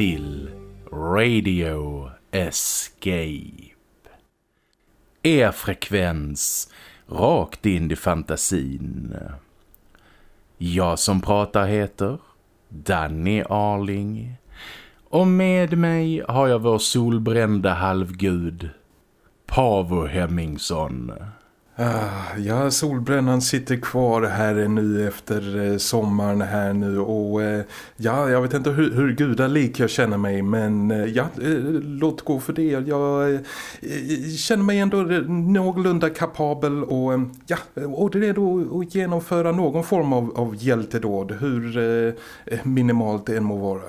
Till Radio Escape. Er frekvens rakt in i fantasin. Jag som pratar heter Danny Arling. Och med mig har jag vår solbrända halvgud Pavo Hemmingsson. Ah, ja, solbrännan sitter kvar här nu efter eh, sommaren här nu och eh, ja, jag vet inte hur, hur gudalik jag känner mig men eh, ja, eh, låt gå för det. Jag eh, känner mig ändå någorlunda kapabel och ja, och redo att genomföra någon form av, av hjältedåd, hur minimalt det än må vara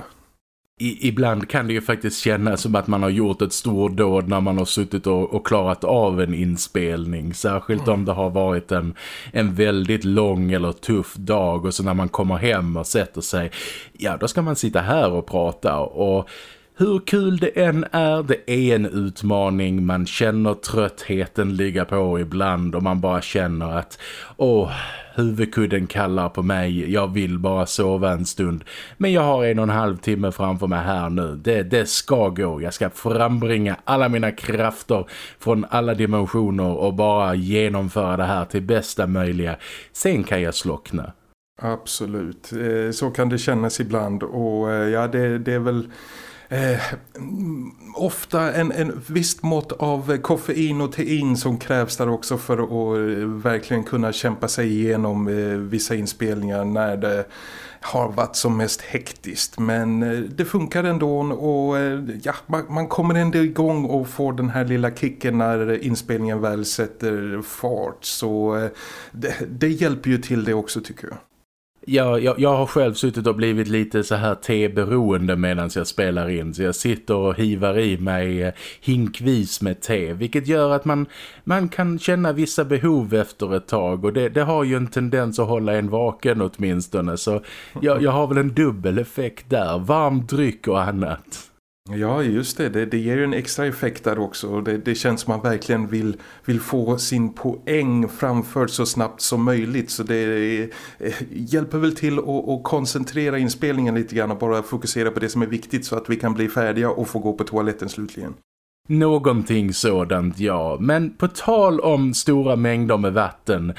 i, ibland kan det ju faktiskt kännas som att man har gjort ett stort dåd när man har suttit och, och klarat av en inspelning. Särskilt mm. om det har varit en, en väldigt lång eller tuff dag och så när man kommer hem och sätter sig, ja då ska man sitta här och prata och... Hur kul det än är, det är en utmaning. Man känner tröttheten ligga på ibland och man bara känner att åh, huvudkudden kallar på mig. Jag vill bara sova en stund. Men jag har en och en halv timme framför mig här nu. Det, det ska gå. Jag ska frambringa alla mina krafter från alla dimensioner och bara genomföra det här till bästa möjliga. Sen kan jag slockna. Absolut. Eh, så kan det kännas ibland och eh, ja det, det är väl eh, ofta en, en visst mått av koffein och tein som krävs där också för att eh, verkligen kunna kämpa sig igenom eh, vissa inspelningar när det har varit som mest hektiskt men eh, det funkar ändå och eh, ja, man, man, kommer ändå igång och får den här lilla kicken när inspelningen väl sätter fart så det, det hjälper ju till det också tycker jag. Ja, jag, jag har själv suttit och blivit lite så här teberoende medan jag spelar in. Så jag sitter och hivar i mig eh, hinkvis med te. Vilket gör att man, man kan känna vissa behov efter ett tag. Och det, det har ju en tendens att hålla en vaken åtminstone. Så jag, jag har väl en dubbel effekt där. Varm dryck och annat. Ja, just det. Det, det ger ju en extra effekt där också. Det, det känns som man verkligen vill, vill få sin poäng framförd så snabbt som möjligt. Så det eh, hjälper väl till att, att koncentrera inspelningen lite grann och bara fokusera på det som är viktigt så att vi kan bli färdiga och få gå på toaletten slutligen. Någonting sådant, ja. Men på tal om stora mängder med vatten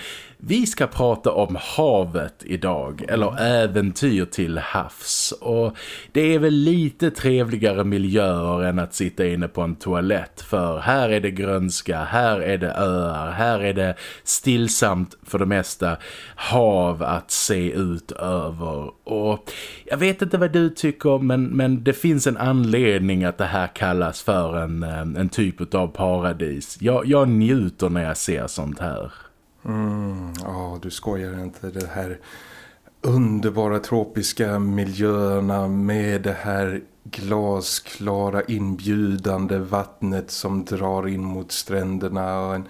vi ska prata om havet idag, eller äventyr till havs. Och det är väl lite trevligare miljöer än att sitta inne på en toalett. För här är det grönska, här är det öar, här är det stillsamt för det mesta hav att se ut över. Och jag vet inte vad du tycker, men, men det finns en anledning att det här kallas för en, eh, en typ av paradis. Jag, jag njuter när jag ser sånt här. Mm, ja, du skojar inte. Det här underbara tropiska miljöerna med det här glasklara inbjudande vattnet som drar in mot stränderna och en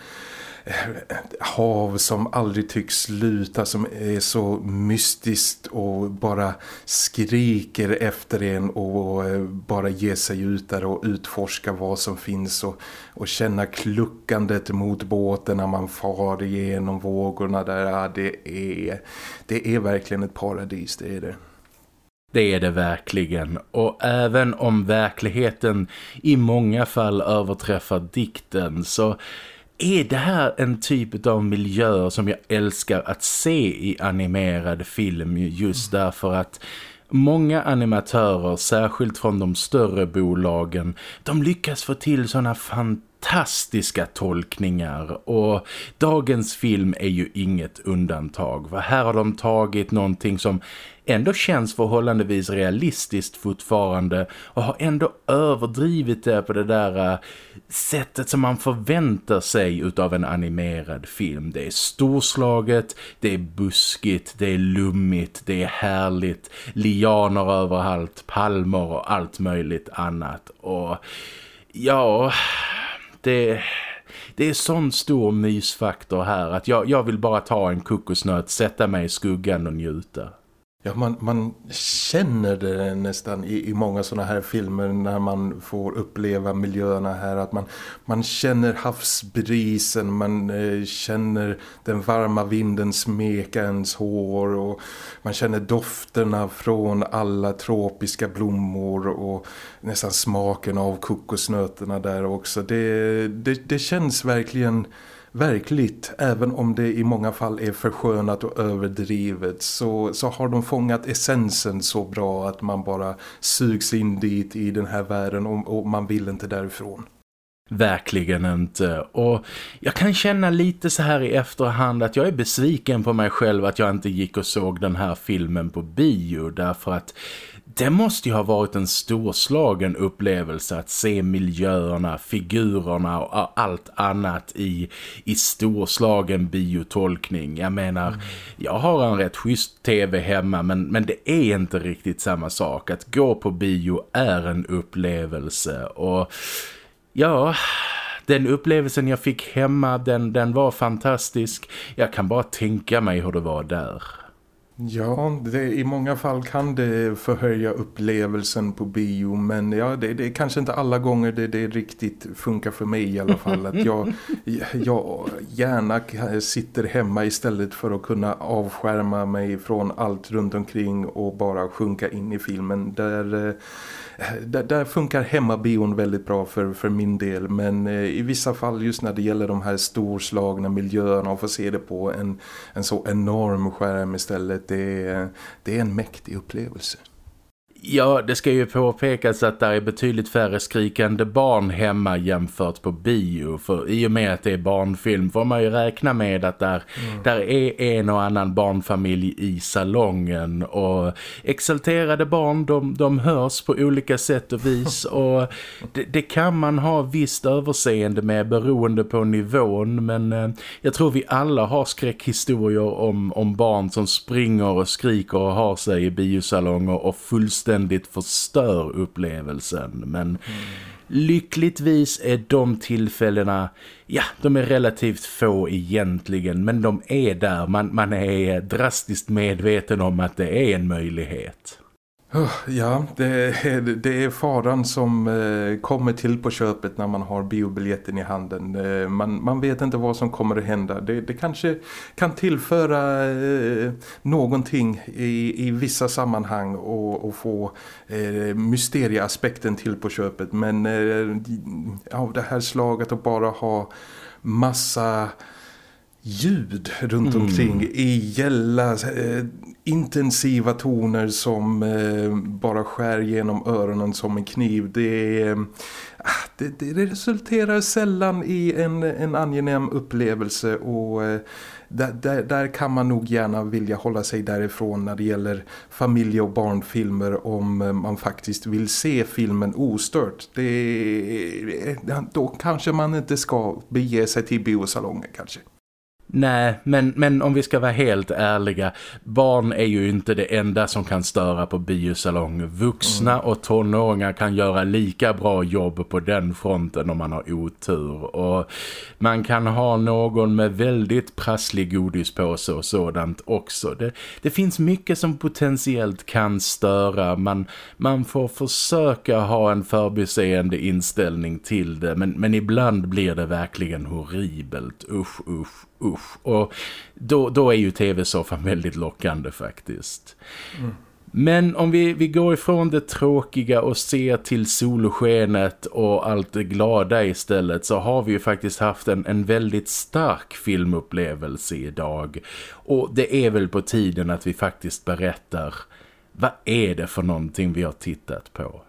hav som aldrig tycks sluta som är så mystiskt och bara skriker efter en och eh, bara ge sig ut där och utforska vad som finns och, och känna kluckandet mot båten när man far igenom vågorna där. Ja, det, är, det är verkligen ett paradis, det är det. Det är det verkligen och även om verkligheten i många fall överträffar dikten så är det här en typ av miljö som jag älskar att se i animerad film just mm. därför att Många animatörer, särskilt från de större bolagen, de lyckas få till sådana fantastiska fantastiska tolkningar och dagens film är ju inget undantag. För här har de tagit någonting som ändå känns förhållandevis realistiskt fortfarande och har ändå överdrivit det på det där eh, sättet som man förväntar sig utav en animerad film. Det är storslaget, det är buskigt, det är lummigt, det är härligt, lianer överallt, palmer och allt möjligt annat. Och ja, det det är sån stor mysfaktor här att jag, jag vill bara ta en kokosnöt, sätta mig i skuggan och njuta. Ja, man, man känner det nästan i, i många sådana här filmer när man får uppleva miljöerna här. Att man, man känner havsbrisen, man eh, känner den varma vinden smeka ens hår och man känner dofterna från alla tropiska blommor och nästan smaken av kokosnötterna där också. Det, det, det känns verkligen verkligt, även om det i många fall är förskönat och överdrivet så, så har de fångat essensen så bra att man bara sugs in dit i den här världen och, och man vill inte därifrån. Verkligen inte. Och jag kan känna lite så här i efterhand att jag är besviken på mig själv att jag inte gick och såg den här filmen på bio därför att det måste ju ha varit en storslagen upplevelse att se miljöerna, figurerna och allt annat i, i storslagen biotolkning. Jag menar, mm. jag har en rätt schysst tv hemma men, men det är inte riktigt samma sak. Att gå på bio är en upplevelse och ja den upplevelsen jag fick hemma den, den var fantastisk. Jag kan bara tänka mig hur det var där. Ja, det, i många fall kan det förhöja upplevelsen på bio men ja, det, det är kanske inte alla gånger det, det riktigt funkar för mig i alla fall. Att jag, jag gärna sitter hemma istället för att kunna avskärma mig från allt runt omkring och bara sjunka in i filmen. Där eh, där, där funkar hemmabion väldigt bra för, för min del men eh, i vissa fall just när det gäller de här storslagna miljöerna och få se det på en, en så enorm skärm istället det det är en mäktig upplevelse. Ja, det ska ju påpekas att det är betydligt färre skrikande barn hemma jämfört på bio. För i och med att det är barnfilm får man ju räkna med att där, mm. där är en och annan barnfamilj i salongen. Och exalterade barn, de, de hörs på olika sätt och vis. och det, det, kan man ha visst överseende med beroende på nivån. Men eh, jag tror vi alla har skräckhistorier om, om barn som springer och skriker och har sig i biosalonger och fullständigt fullständigt förstör upplevelsen. Men mm. lyckligtvis är de tillfällena, ja de är relativt få egentligen men de är där. Man, man är drastiskt medveten om att det är en möjlighet. Ja, det är, det är faran som eh, kommer till på köpet när man har biobiljetten i handen. Eh, man, man vet inte vad som kommer att hända. Det, det kanske kan tillföra eh, någonting i, i vissa sammanhang och, och få mysterieaspekten till på köpet. Men av av det här slaget att bara ha massa ljud runt mm. omkring i gälla eh, intensiva toner som eh, bara skär genom öronen som en kniv. Det, eh, det, det, resulterar sällan i en, en angenäm upplevelse och eh, där, där, där, kan man nog gärna vilja hålla sig därifrån när det gäller familje- och barnfilmer om eh, man faktiskt vill se filmen ostört. Det, då kanske man inte ska bege sig till biosalongen kanske. Nej, men, men om vi ska vara helt ärliga, barn är ju inte det enda som kan störa på biosalong. Vuxna mm. och tonåringar kan göra lika bra jobb på den fronten om man har otur. Och man kan ha någon med väldigt prasslig godispåse och sådant också. Det, det finns mycket som potentiellt kan störa. Man, man får försöka ha en förbiseende inställning till det. Men, men ibland blir det verkligen horribelt. Usch, usch, usch. Och då, då är ju tv-soffan väldigt lockande faktiskt. Mm. Men om vi, vi går ifrån det tråkiga och ser till solskenet och allt det glada istället så har vi ju faktiskt haft en, en väldigt stark filmupplevelse idag. Och det är väl på tiden att vi faktiskt berättar vad är det för någonting vi har tittat på?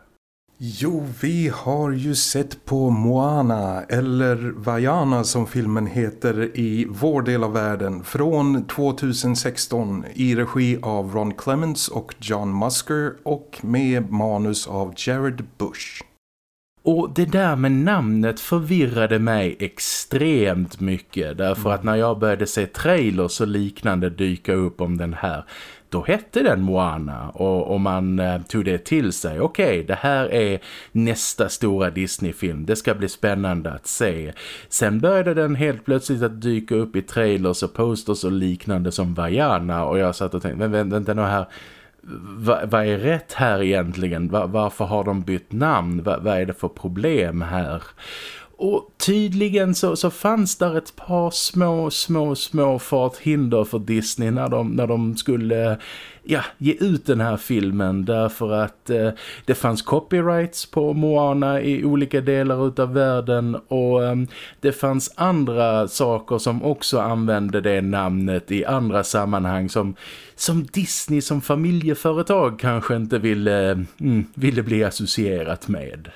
Jo, vi har ju sett på Moana eller Vajana som filmen heter i vår del av världen från 2016 i regi av Ron Clements och John Musker och med manus av Jared Bush. Och det där med namnet förvirrade mig extremt mycket därför att när jag började se trailers och liknande dyka upp om den här då hette den Moana och, och man eh, tog det till sig. Okej, okay, det här är nästa stora Disney-film. Det ska bli spännande att se. Sen började den helt plötsligt att dyka upp i trailers och posters och liknande som Vajana och jag satt och tänkte, men vänta nu här vad är rätt här egentligen? Va, varför har de bytt namn? Va, vad är det för problem här? Och tydligen så, så fanns där ett par små, små, små farthinder för Disney när de, när de skulle ja, ge ut den här filmen därför att eh, det fanns copyrights på Moana i olika delar utav världen och eh, det fanns andra saker som också använde det namnet i andra sammanhang som, som Disney som familjeföretag kanske inte ville, mm, ville bli associerat med.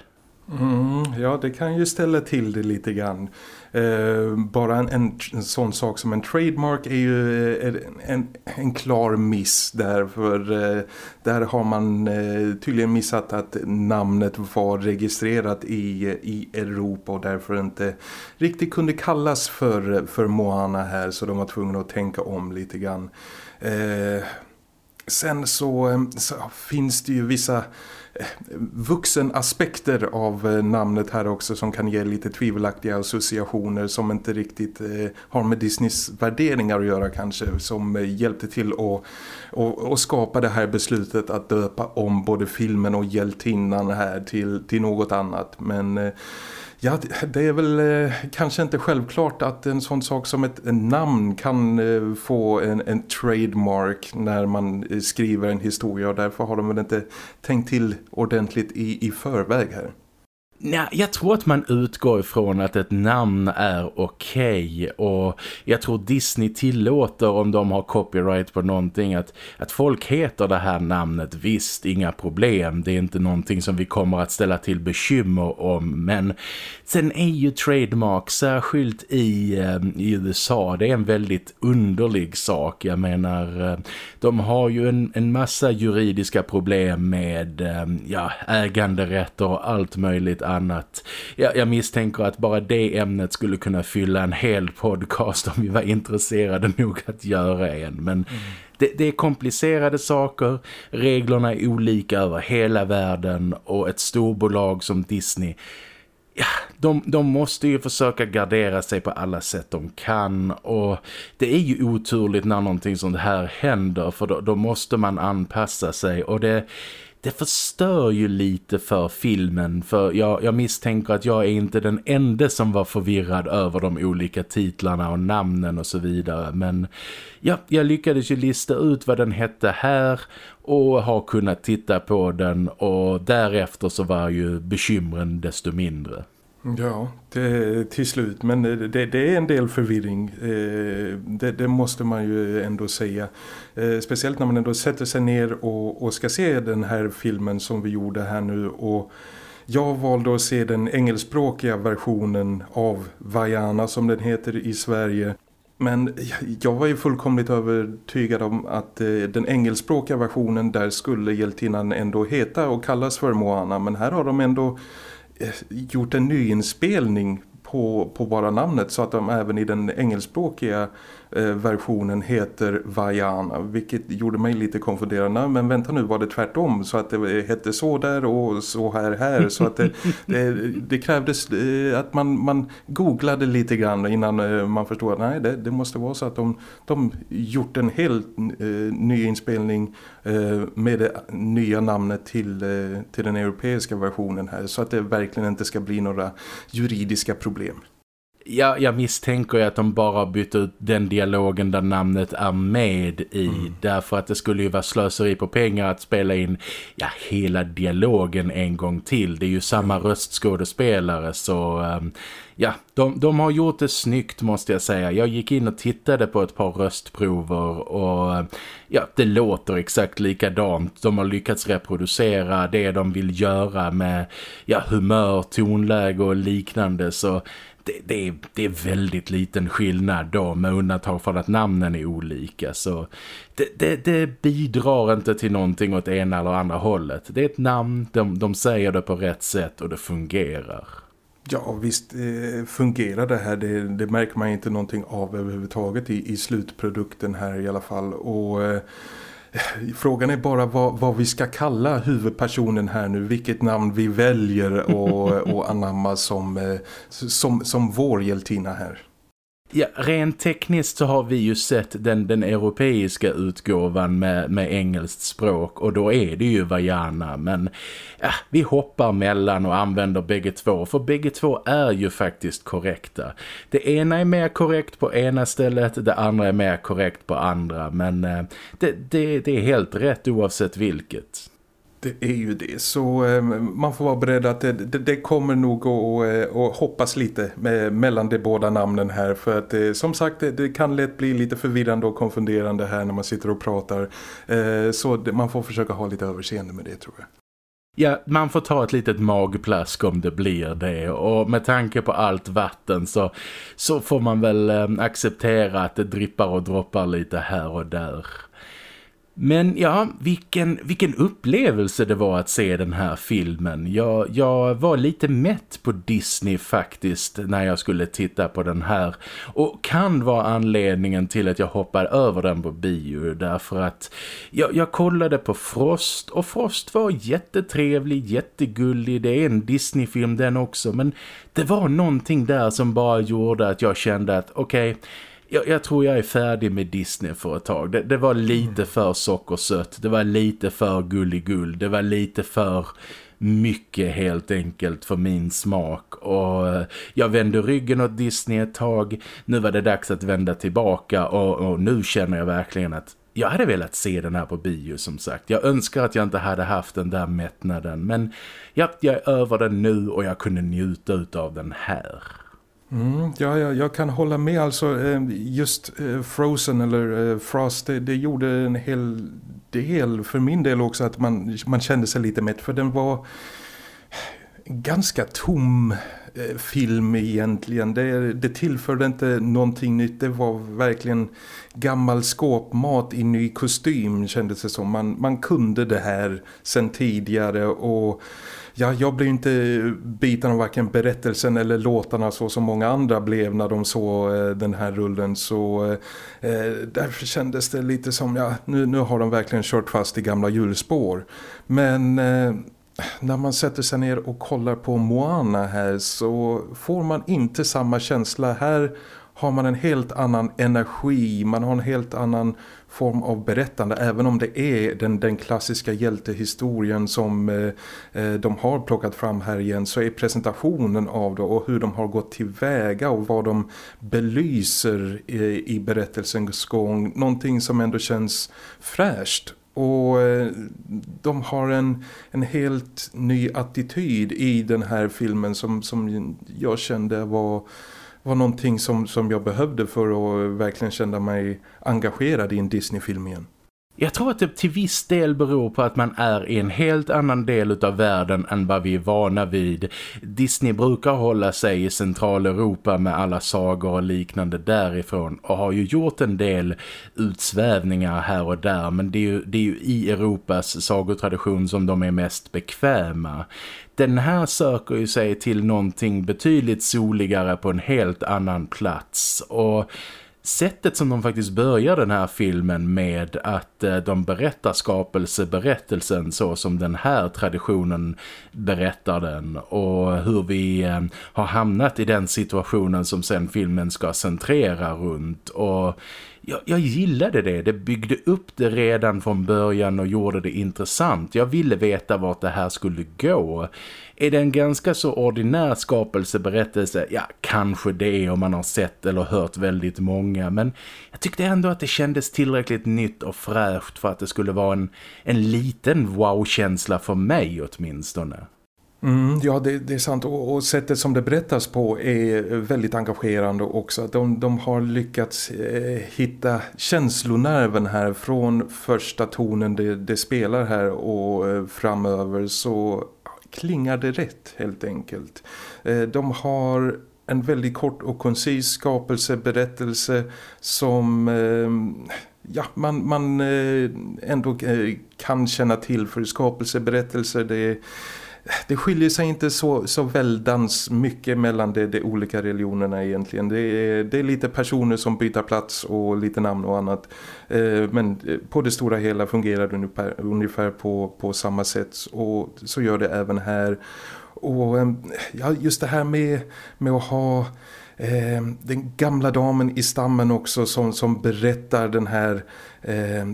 Mm, ja, det kan ju ställa till det lite grann. Eh, bara en, en, en, sån sak som en trademark är ju eh, en, en klar miss där. För eh, där har man eh, tydligen missat att namnet var registrerat i, i Europa och därför inte riktigt kunde kallas för, för Moana här. Så de var tvungna att tänka om lite grann. Eh, sen så, eh, så finns det ju vissa vuxenaspekter av eh, namnet här också som kan ge lite tvivelaktiga associationer som inte riktigt eh, har med Disneys värderingar att göra kanske som eh, hjälpte till att att, att skapa det här beslutet att döpa om både filmen och hjältinnan här till, till något annat. Men Ja, det är väl eh, kanske inte självklart att en sån sak som ett namn kan eh, få en, en trademark när man eh, skriver en historia och därför har de väl inte tänkt till ordentligt i, i förväg här. Nej, jag tror att man utgår ifrån att ett namn är okej okay och jag tror Disney tillåter om de har copyright på någonting att, att folk heter det här namnet. Visst, inga problem. Det är inte någonting som vi kommer att ställa till bekymmer om men sen är ju trademark särskilt i, eh, i USA. Det är en väldigt underlig sak. Jag menar, eh, de har ju en, en massa juridiska problem med eh, ja, äganderätter och allt möjligt annat. Jag, jag misstänker att bara det ämnet skulle kunna fylla en hel podcast om vi var intresserade nog att göra en. Men mm. det, det, är komplicerade saker, reglerna är olika över hela världen och ett storbolag som Disney ja, de, de måste ju försöka gardera sig på alla sätt de kan. Och det är ju oturligt när någonting sånt här händer för då, då måste man anpassa sig. Och det det förstör ju lite för filmen för jag, jag misstänker att jag är inte den enda som var förvirrad över de olika titlarna och namnen och så vidare men ja, jag lyckades ju lista ut vad den hette här och har kunnat titta på den och därefter så var ju bekymren desto mindre. Ja, det, till slut. Men det, det, är en del förvirring. Eh, det, det, måste man ju ändå säga. Eh, speciellt när man ändå sätter sig ner och, och ska se den här filmen som vi gjorde här nu. Och jag valde att se den engelskspråkiga versionen av Vajana som den heter i Sverige. Men jag var ju fullkomligt övertygad om att eh, den engelskspråkiga versionen där skulle hjältinnan ändå heta och kallas för Moana. Men här har de ändå Eh, gjort en nyinspelning på, på bara namnet så att de även i den engelskspråkiga Eh, versionen heter Vajana vilket gjorde mig lite konfunderad. Men vänta nu, var det tvärtom så att det hette så där och så här här så att det, det, det krävdes eh, att man, man googlade lite grann innan eh, man förstod att nej, det, det måste vara så att de, de gjort en helt eh, ny inspelning eh, med det nya namnet till, eh, till den europeiska versionen här så att det verkligen inte ska bli några juridiska problem. Ja, jag misstänker att de bara bytt ut den dialogen där namnet är med i. Mm. Därför att det skulle ju vara slöseri på pengar att spela in ja, hela dialogen en gång till. Det är ju samma mm. röstskådespelare så um, ja, de, de har gjort det snyggt måste jag säga. Jag gick in och tittade på ett par röstprover och ja, det låter exakt likadant. De har lyckats reproducera det de vill göra med ja, humör, tonläge och liknande så det, det, är, det är väldigt liten skillnad då med undantag för att namnen är olika så det, det, det, bidrar inte till någonting åt ena eller andra hållet. Det är ett namn, de, de säger det på rätt sätt och det fungerar. Ja visst eh, fungerar det här, det, det, märker man inte någonting av överhuvudtaget i, i slutprodukten här i alla fall och... Eh, Frågan är bara vad, vad, vi ska kalla huvudpersonen här nu. Vilket namn vi väljer och, och anamma som, eh, som, som vår hjältina här. Ja, rent tekniskt så har vi ju sett den, den europeiska utgåvan med, med engelskt språk och då är det ju Vajana men ja, vi hoppar mellan och använder bägge två för bägge två är ju faktiskt korrekta. Det ena är mer korrekt på ena stället, det andra är mer korrekt på andra men eh, det, det, det är helt rätt oavsett vilket. Det är ju det. Så eh, man får vara beredd att det, det, det kommer nog att, eh, att hoppas lite med, mellan de båda namnen här. För att eh, som sagt, det, det, kan lätt bli lite förvirrande och konfunderande här när man sitter och pratar. Eh, så man får försöka ha lite överseende med det tror jag. Ja, man får ta ett litet magplask om det blir det och med tanke på allt vatten så, så får man väl eh, acceptera att det drippar och droppar lite här och där. Men ja, vilken, vilken upplevelse det var att se den här filmen. Jag, jag var lite mätt på Disney faktiskt när jag skulle titta på den här. Och kan vara anledningen till att jag hoppar över den på bio. Därför att jag, jag kollade på Frost och Frost var jättetrevlig, jättegullig. Det är en Disney-film den också. Men det var någonting där som bara gjorde att jag kände att okej... Okay, jag, jag, tror jag är färdig med Disney för ett tag. Det, det var lite mm. för sockersött. Det var lite för gulligull. Det var lite för mycket helt enkelt för min smak. Och eh, jag vände ryggen åt Disney ett tag. Nu var det dags att vända tillbaka och, och nu känner jag verkligen att jag hade velat se den här på bio som sagt. Jag önskar att jag inte hade haft den där mättnaden. Men ja, jag är över den nu och jag kunde njuta av den här. Mm, ja, ja, jag kan hålla med. Alltså, eh, just eh, Frozen eller eh, Frost, det, det, gjorde en hel del för min del också att man, man kände sig lite mätt. För den var ganska tom film egentligen. Det, det tillförde inte någonting nytt. Det var verkligen gammal skåpmat i ny kostym kändes det som. Man, man kunde det här sen tidigare och Ja, jag blev inte biten av varken berättelsen eller låtarna så som många andra blev när de såg eh, den här rullen. Så eh, därför kändes det lite som, ja, nu, nu har de verkligen kört fast i gamla hjulspår. Men... Eh, när man sätter sig ner och kollar på Moana här så får man inte samma känsla. Här har man en helt annan energi, man har en helt annan form av berättande även om det är den, den klassiska hjältehistorien som eh, eh de har plockat fram här igen så är presentationen av det och hur de har gått tillväga och vad de belyser i, i berättelsens gång någonting som ändå känns fräscht. Och eh, de har en, en helt ny attityd i den här filmen som, som jag kände var var någonting som, som jag behövde för att verkligen känna mig engagerad i en Disney-film igen. Jag tror att det till viss del beror på att man är i en helt annan del av världen än vad vi är vana vid. Disney brukar hålla sig i Centraleuropa med alla sagor och liknande därifrån och har ju gjort en del utsvävningar här och där men det är ju, det är ju i Europas sagotradition som de är mest bekväma. Den här söker ju sig till någonting betydligt soligare på en helt annan plats. Och sättet som de faktiskt börjar den här filmen med att eh, de berättar skapelseberättelsen så som den här traditionen berättar den. Och hur vi eh, har hamnat i den situationen som sen filmen ska centrera runt. Och jag, jag gillade det. Det byggde upp det redan från början och gjorde det intressant. Jag ville veta vart det här skulle gå. Är det en ganska så ordinär skapelseberättelse? Ja, kanske det om man har sett eller hört väldigt många. Men jag tyckte ändå att det kändes tillräckligt nytt och fräscht för att det skulle vara en, en liten wow-känsla för mig åtminstone. Mm, ja, det, det, är sant. Och, och, sättet som det berättas på är väldigt engagerande också. De, de har lyckats eh, hitta känslonerven här från första tonen det, det spelar här och eh, framöver så klingar det rätt helt enkelt. Eh, de har en väldigt kort och koncis skapelseberättelse som eh, ja, man, man eh, ändå eh, kan känna till för skapelseberättelser. Det, är det skiljer sig inte så, så väldans mycket mellan de, de olika religionerna egentligen. Det är, det är lite personer som byter plats och lite namn och annat. Eh, men eh, på det stora hela fungerar det ungefär, ungefär på, på samma sätt och så gör det även här. Och ehm, ja, just det här med, med att ha eh, den gamla damen i stammen också som, som berättar den här eh,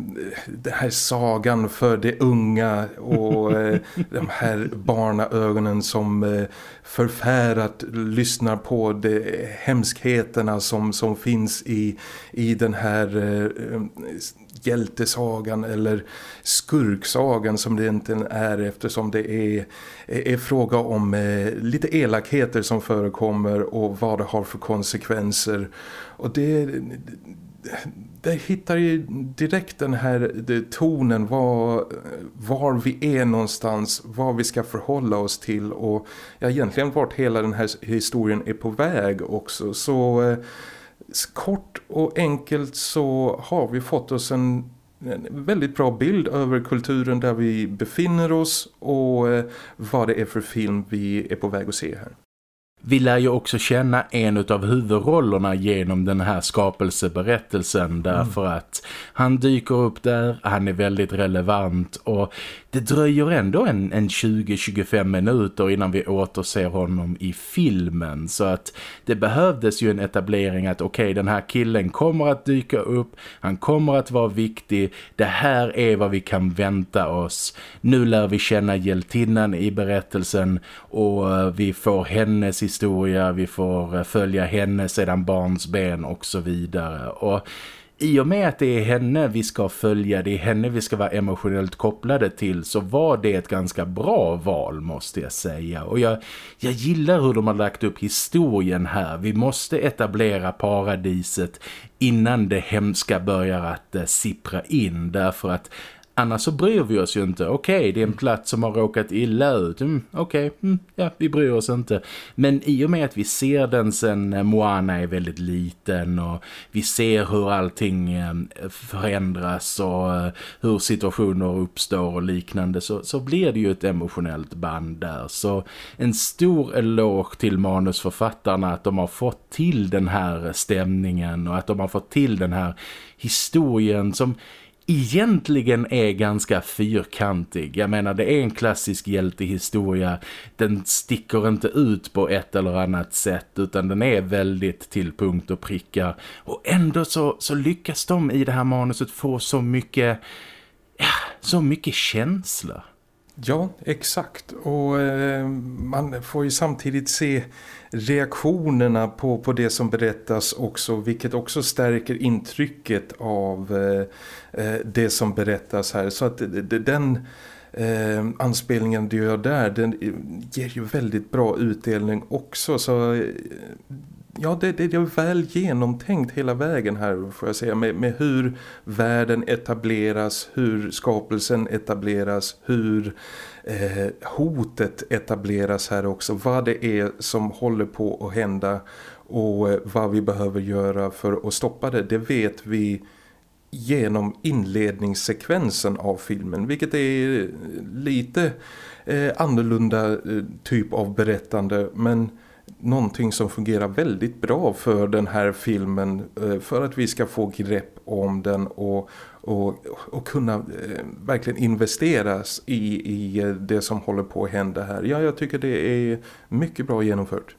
den här sagan för de unga och eh, de här barnaögonen som eh, förfärat lyssnar på de hemskheterna som, som finns i, i den här eh, hjältesagan eller skurksagan som det inte är eftersom det är, är fråga om eh, lite elakheter som förekommer och vad det har för konsekvenser. Och det, det hittar ju direkt den här det, tonen var, var vi är någonstans, vad vi ska förhålla oss till och ja, egentligen vart hela den här historien är på väg också. Så eh, kort och enkelt så har vi fått oss en, en väldigt bra bild över kulturen där vi befinner oss och eh, vad det är för film vi är på väg att se här. Vi lär ju också känna en av huvudrollerna genom den här skapelseberättelsen därför mm. att han dyker upp där, han är väldigt relevant och det dröjer ändå en, en 20-25 minuter innan vi återser honom i filmen så att det behövdes ju en etablering att okej okay, den här killen kommer att dyka upp, han kommer att vara viktig, det här är vad vi kan vänta oss. Nu lär vi känna hjältinnan i berättelsen och vi får hennes historia, vi får eh, följa henne sedan barns ben och så vidare och i och med att det är henne vi ska följa, det är henne vi ska vara emotionellt kopplade till så var det ett ganska bra val måste jag säga. Och jag, jag gillar hur de har lagt upp historien här. Vi måste etablera paradiset innan det hemska börjar att eh, sippra in därför att Annars så bryr vi oss ju inte. Okej, okay, det är en plats som har råkat illa ut. Mm, Okej, okay, mm, ja, vi bryr oss inte. Men i och med att vi ser den sen eh, Moana är väldigt liten och vi ser hur allting eh, förändras och eh, hur situationer uppstår och liknande så, så blir det ju ett emotionellt band där. Så en stor eloge till manusförfattarna att de har fått till den här stämningen och att de har fått till den här historien som egentligen är ganska fyrkantig. Jag menar det är en klassisk hjältehistoria. Den sticker inte ut på ett eller annat sätt utan den är väldigt till punkt och pricka. Och ändå så, så lyckas de i det här manuset få så mycket, ja, så mycket känsla. Ja, exakt. Och eh, man får ju samtidigt se reaktionerna på, på det som berättas också. Vilket också stärker intrycket av eh, eh det som berättas här. Så att eh, den eh, anspelningen du gör där den eh, ger ju väldigt bra utdelning också. Så ja, det, det, är väl genomtänkt hela vägen här får jag säga med, med hur världen etableras, hur skapelsen etableras, hur eh, hotet etableras här också. Vad det är som håller på att hända och eh, vad vi behöver göra för att stoppa det, det vet vi genom inledningssekvensen av filmen vilket är eh, lite eh, annorlunda eh, typ av berättande men någonting som fungerar väldigt bra för den här filmen eh, för att vi ska få grepp om den och, och, och kunna eh, verkligen investeras i, i eh, det som håller på att hända här. Ja, jag tycker det är mycket bra genomfört.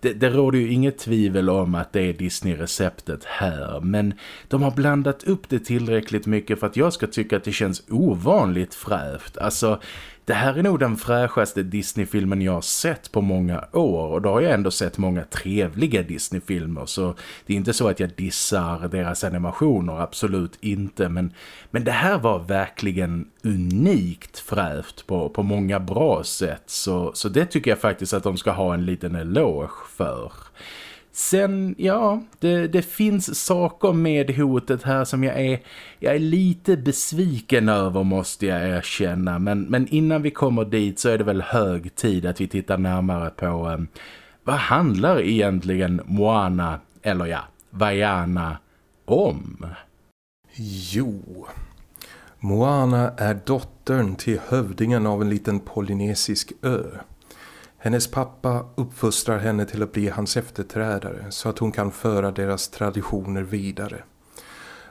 Det, det råder ju inget tvivel om att det är Disney-receptet här men de har blandat upp det tillräckligt mycket för att jag ska tycka att det känns ovanligt fräscht. Alltså det här är nog den fräschaste Disney-filmen jag har sett på många år. Och då har jag ändå sett många trevliga Disney-filmer. Så det är inte så att jag dissar deras animationer, absolut inte. Men, men det här var verkligen unikt fräscht på, på många bra sätt. Så, så det tycker jag faktiskt att de ska ha en liten eloge för. Sen, ja, det, det, finns saker med hotet här som jag är, jag är lite besviken över måste jag erkänna. Men, men innan vi kommer dit så är det väl hög tid att vi tittar närmare på um, vad handlar egentligen Moana, eller ja, Vaiana om? Jo, Moana är dottern till hövdingen av en liten polynesisk ö. Hennes pappa uppfostrar henne till att bli hans efterträdare så att hon kan föra deras traditioner vidare.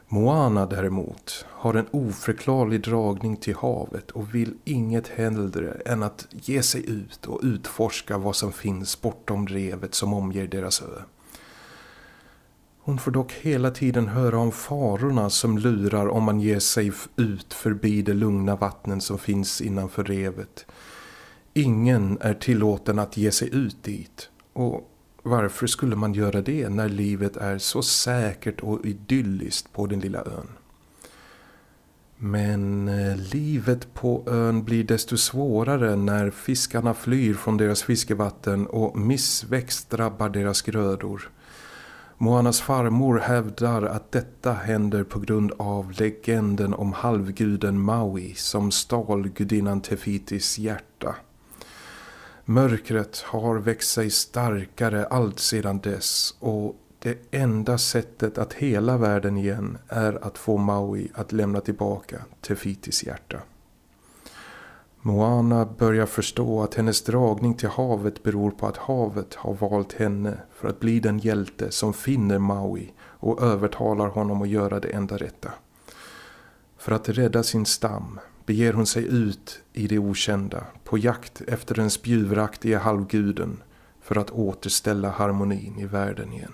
Moana däremot har en oförklarlig dragning till havet och vill inget hellre än att ge sig ut och utforska vad som finns bortom revet som omger deras ö. Hon får dock hela tiden höra om farorna som lurar om man ger sig ut förbi de lugna vattnen som finns innanför revet. Ingen är tillåten att ge sig ut dit. Och varför skulle man göra det när livet är så säkert och idylliskt på den lilla ön? Men eh, livet på ön blir desto svårare när fiskarna flyr från deras fiskevatten och missväxt drabbar deras grödor. Moanas farmor hävdar att detta händer på grund av legenden om halvguden Maui som stal gudinnan Tefitis hjärta. Mörkret har växt sig starkare allt sedan dess och det enda sättet att hela världen igen är att få Maui att lämna tillbaka Tefitis hjärta. Moana börjar förstå att hennes dragning till havet beror på att havet har valt henne för att bli den hjälte som finner Maui och övertalar honom att göra det enda rätta. För att rädda sin stam beger hon sig ut i det okända på jakt efter den spjuvraktiga halvguden för att återställa harmonin i världen igen.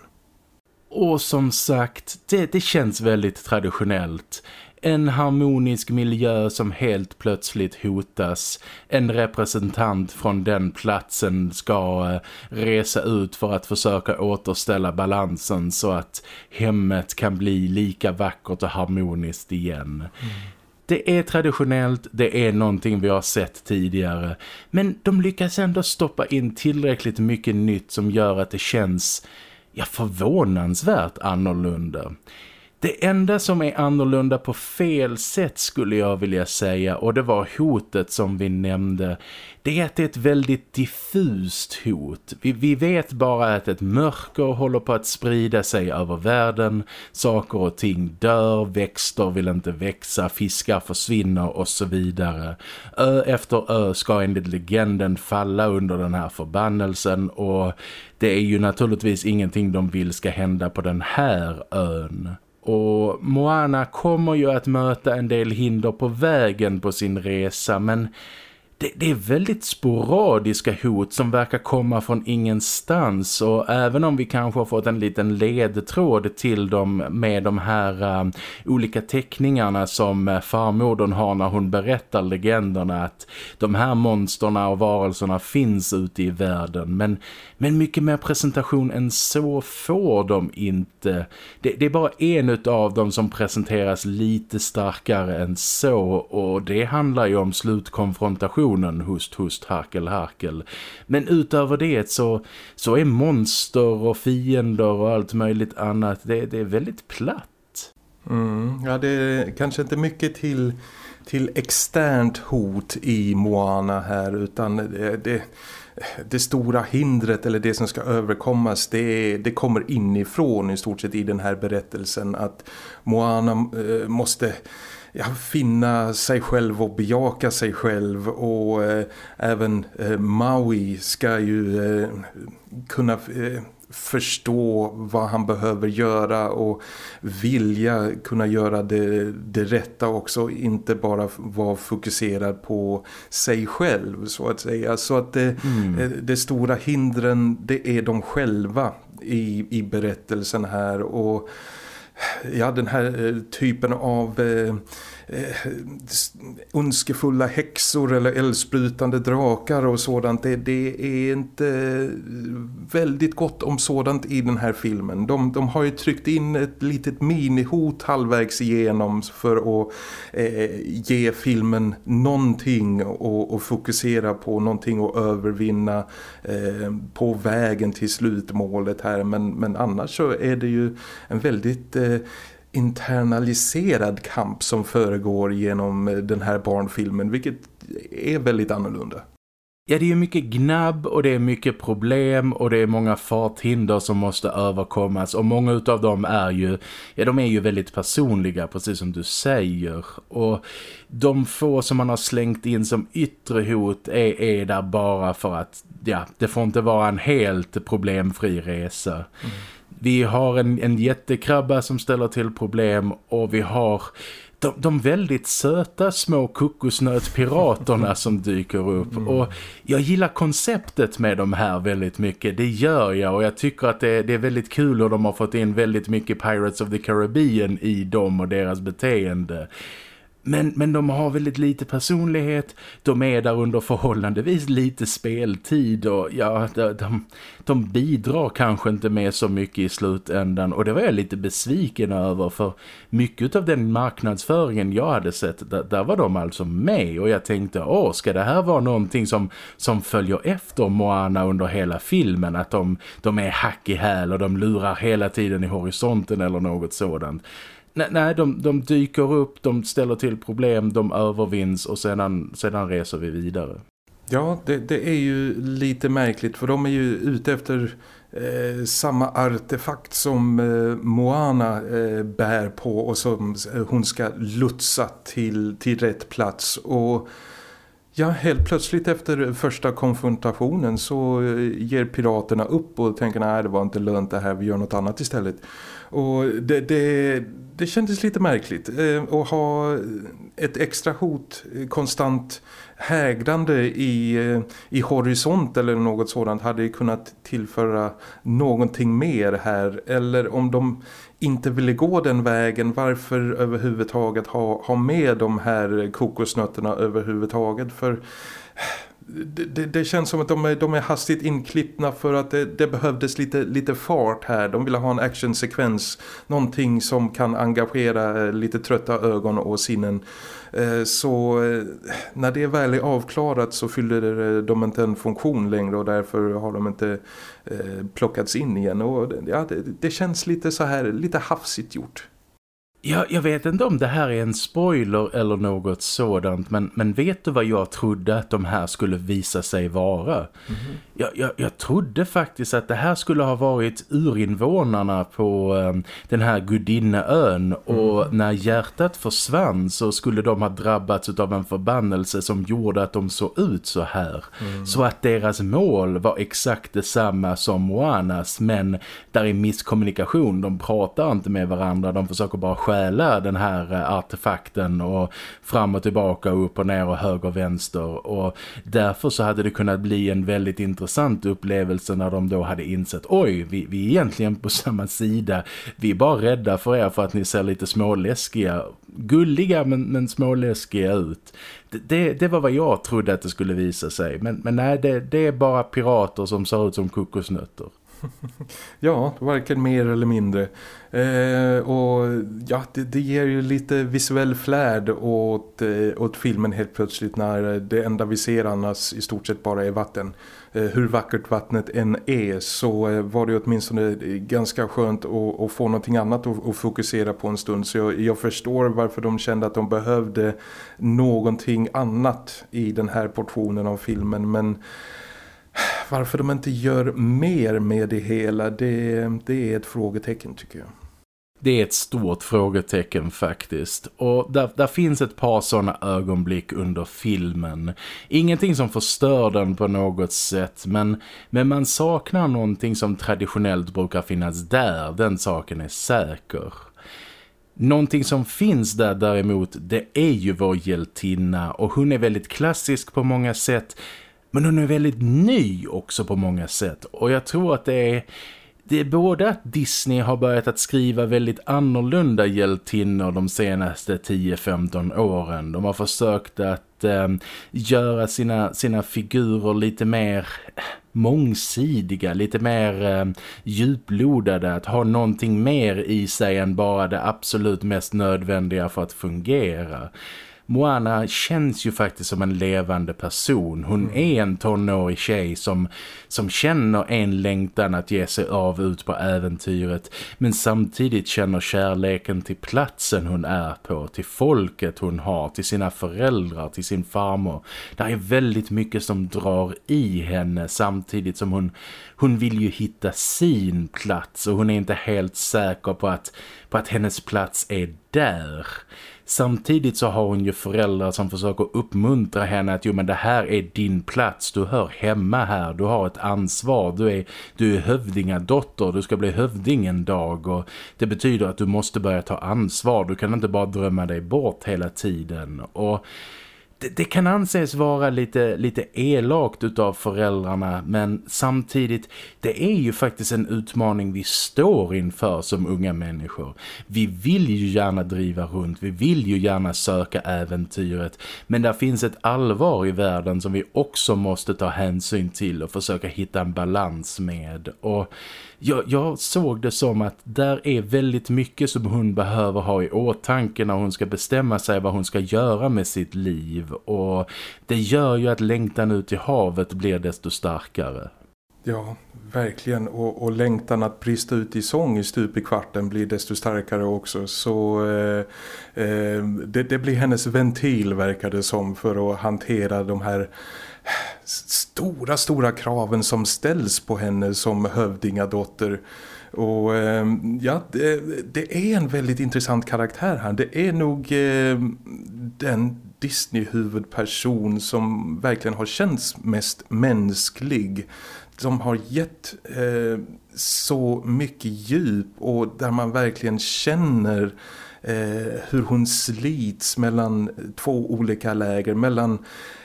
Och som sagt, det, det känns väldigt traditionellt. En harmonisk miljö som helt plötsligt hotas. En representant från den platsen ska eh, resa ut för att försöka återställa balansen så att hemmet kan bli lika vackert och harmoniskt igen. Mm. Det är traditionellt, det är någonting vi har sett tidigare. Men de lyckas ändå stoppa in tillräckligt mycket nytt som gör att det känns ja, förvånansvärt annorlunda. Det enda som är annorlunda på fel sätt skulle jag vilja säga och det var hotet som vi nämnde. Det är att det är ett väldigt diffust hot. Vi, vi vet bara att ett mörker håller på att sprida sig över världen. Saker och ting dör, växter vill inte växa, fiskar försvinner och så vidare. Ö efter ö ska enligt legenden falla under den här förbannelsen och det är ju naturligtvis ingenting de vill ska hända på den här ön. Och Moana kommer ju att möta en del hinder på vägen på sin resa men det, det, är väldigt sporadiska hot som verkar komma från ingenstans och även om vi kanske har fått en liten ledtråd till dem med de här uh, olika teckningarna som eh, farmodern har när hon berättar legenderna att de här monsterna och varelserna finns ute i världen men, men mycket mer presentation än så får de inte. Det, det är bara en av dem som presenteras lite starkare än så och det handlar ju om slutkonfrontation tonen hust, hust, harkel, harkel. Men utöver det så, så är monster och fiender och allt möjligt annat, det, det är väldigt platt. Mm, ja, det är kanske inte mycket till, till externt hot i Moana här utan det, det, det stora hindret eller det som ska överkommas det, det kommer inifrån i stort sett i den här berättelsen att Moana eh, måste ja, finna sig själv och bejaka sig själv. Och eh, även eh, Maui ska ju eh, kunna eh, förstå vad han behöver göra och vilja kunna göra det, det rätta också. Inte bara vara fokuserad på sig själv så att säga. Så att det, mm. Eh, det stora hindren det är de själva i, i berättelsen här. Och ja, den här eh, typen av eh, eh, önskefulla ondskefulla häxor eller eldsprutande drakar och sådant. Det, det, är inte väldigt gott om sådant i den här filmen. De, de har ju tryckt in ett litet minihot halvvägs igenom för att eh, ge filmen någonting och, och, fokusera på någonting och övervinna eh, på vägen till slutmålet här. Men, men annars så är det ju en väldigt eh, internaliserad kamp som föregår genom den här barnfilmen vilket är väldigt annorlunda. Ja, det är mycket gnabb och det är mycket problem och det är många farthinder som måste överkommas och många av dem är ju, ja de är ju väldigt personliga precis som du säger och de få som man har slängt in som yttre hot är, är där bara för att, ja, det får inte vara en helt problemfri resa. Mm. Vi har en, en jättekrabba som ställer till problem och vi har de, de väldigt söta små kokosnötpiraterna som dyker upp. Mm. Och jag gillar konceptet med de här väldigt mycket, det gör jag. Och jag tycker att det, det är väldigt kul och de har fått in väldigt mycket Pirates of the Caribbean i dem och deras beteende. Men, men de har väldigt lite personlighet. De är där under förhållandevis lite speltid och ja, de, de, de, bidrar kanske inte med så mycket i slutändan. Och det var jag lite besviken över för mycket av den marknadsföringen jag hade sett, där, där var de alltså med. Och jag tänkte, åh, ska det här vara någonting som, som följer efter Moana under hela filmen? Att de, de är hack i häl och de lurar hela tiden i horisonten eller något sådant. Nej, de, de dyker upp, de ställer till problem, de övervinns och sedan, sedan reser vi vidare. Ja, det, det är ju lite märkligt för de är ju ute efter eh, samma artefakt som eh, Moana eh, bär på och som eh, hon ska lutsa till, till rätt plats och... Ja, helt plötsligt efter första konfrontationen så eh, ger piraterna upp och tänker nej det var inte lönt det här, vi gör något annat istället. Och det, det, det kändes lite märkligt eh, att ha ett extra hot eh, konstant hägrande i, eh, i horisont eller något sådant hade kunnat tillföra någonting mer här. Eller om de inte ville gå den vägen, varför överhuvudtaget ha, ha med de här kokosnötterna överhuvudtaget? För eh, det, det, det, känns som att de är, de är hastigt inklippna för att det, det, behövdes lite, lite fart här. De ville ha en actionsekvens, någonting som kan engagera eh, lite trötta ögon och sinnen. Eh, så eh, när det väl är avklarat så fyller de inte en funktion längre och därför har de inte plockats in igen. Och ja, det, det känns lite så här, lite hafsigt gjort. Ja, jag vet inte om det här är en spoiler eller något sådant men, men vet du vad jag trodde att de här skulle visa sig vara? Mm -hmm. jag, jag, jag, trodde faktiskt att det här skulle ha varit urinvånarna på um, den här gudinneön mm. och när hjärtat försvann så skulle de ha drabbats av en förbannelse som gjorde att de såg ut så här. Mm. Så att deras mål var exakt detsamma som Moanas men där är misskommunikation, de pratar inte med varandra, de försöker bara stjäla den här eh, artefakten och fram och tillbaka, upp och ner och höger och vänster. Och därför så hade det kunnat bli en väldigt intressant upplevelse när de då hade insett oj, vi, vi är egentligen på samma sida. Vi är bara rädda för er för att ni ser lite småläskiga gulliga men, men småläskiga ut. Det, det, det, var vad jag trodde att det skulle visa sig. Men, men nej, det, det är bara pirater som ser ut som kokosnötter. ja, varken mer eller mindre. Eh, och ja, det, det, ger ju lite visuell flärd åt, eh, åt filmen helt plötsligt när det enda vi ser annars i stort sett bara är vatten. Eh, hur vackert vattnet än är så eh, var det åtminstone eh, ganska skönt att, att få någonting annat att, att, fokusera på en stund. Så jag, jag förstår varför de kände att de behövde någonting annat i den här portionen av filmen. Men varför de inte gör mer med det hela, det, det är ett frågetecken tycker jag. Det är ett stort frågetecken faktiskt. Och där, där finns ett par sådana ögonblick under filmen. Ingenting som förstör den på något sätt. Men, men man saknar någonting som traditionellt brukar finnas där. Den saken är säker. Någonting som finns där däremot, det är ju vår hjältinna. Och hon är väldigt klassisk på många sätt. Men hon är väldigt ny också på många sätt. Och jag tror att det är... Det är både att Disney har börjat att skriva väldigt annorlunda hjältinnor de senaste 10-15 åren. De har försökt att eh, göra sina, sina figurer lite mer mångsidiga, lite mer eh, djuplodade, att ha någonting mer i sig än bara det absolut mest nödvändiga för att fungera. Moana känns ju faktiskt som en levande person. Hon mm. är en tonårig tjej som, som känner en längtan att ge sig av ut på äventyret men samtidigt känner kärleken till platsen hon är på, till folket hon har, till sina föräldrar, till sin farmor. Det är väldigt mycket som drar i henne samtidigt som hon, hon vill ju hitta sin plats och hon är inte helt säker på att, på att hennes plats är där. Samtidigt så har hon ju föräldrar som försöker uppmuntra henne att jo men det här är din plats, du hör hemma här, du har ett ansvar, du är, du är hövdingadotter, du ska bli hövding en dag. Och det betyder att du måste börja ta ansvar, du kan inte bara drömma dig bort hela tiden. Och det, det, kan anses vara lite, lite elakt utav föräldrarna men samtidigt det är ju faktiskt en utmaning vi står inför som unga människor. Vi vill ju gärna driva runt, vi vill ju gärna söka äventyret men där finns ett allvar i världen som vi också måste ta hänsyn till och försöka hitta en balans med och jag, jag, såg det som att där är väldigt mycket som hon behöver ha i åtanke när hon ska bestämma sig vad hon ska göra med sitt liv och det gör ju att längtan ut i havet blir desto starkare. Ja, verkligen. Och, och längtan att brista ut i sång i stup i kvarten blir desto starkare också. Så eh, eh, det, det, blir hennes ventil verkar det som för att hantera de här stora, stora kraven som ställs på henne som hövdingadotter. Och eh, ja, det, det, är en väldigt intressant karaktär här. Det är nog eh, den Disney-huvudperson som verkligen har känts mest mänsklig. Som har gett eh, så mycket djup och där man verkligen känner Eh, hur hon slits mellan två olika läger. Mellan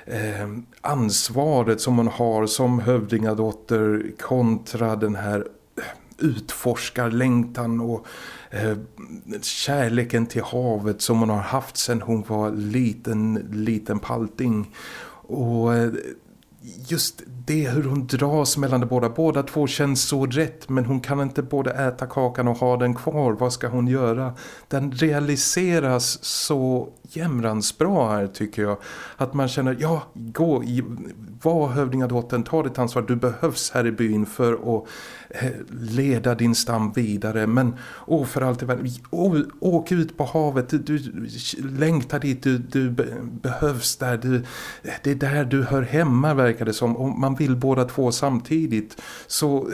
eh, ansvaret som hon har som hövdingadotter kontra den här eh, utforskarlängtan och eh, kärleken till havet som hon har haft sedan hon var liten, liten palting. Och eh, just det hur hon dras mellan de båda. Båda två känns så rätt men hon kan inte både äta kakan och ha den kvar. Vad ska hon göra? Den realiseras så jämrans bra här tycker jag. Att man känner, ja, gå, var hövdingadottern, ta ditt ansvar. Du behövs här i byn för att leda din stam vidare. Men åh, för allt i världen, åk ut på havet. Du, du längtar dit, du, du behövs där. Du, det är där du hör hemma verkar det som. Och man vill båda två samtidigt. Så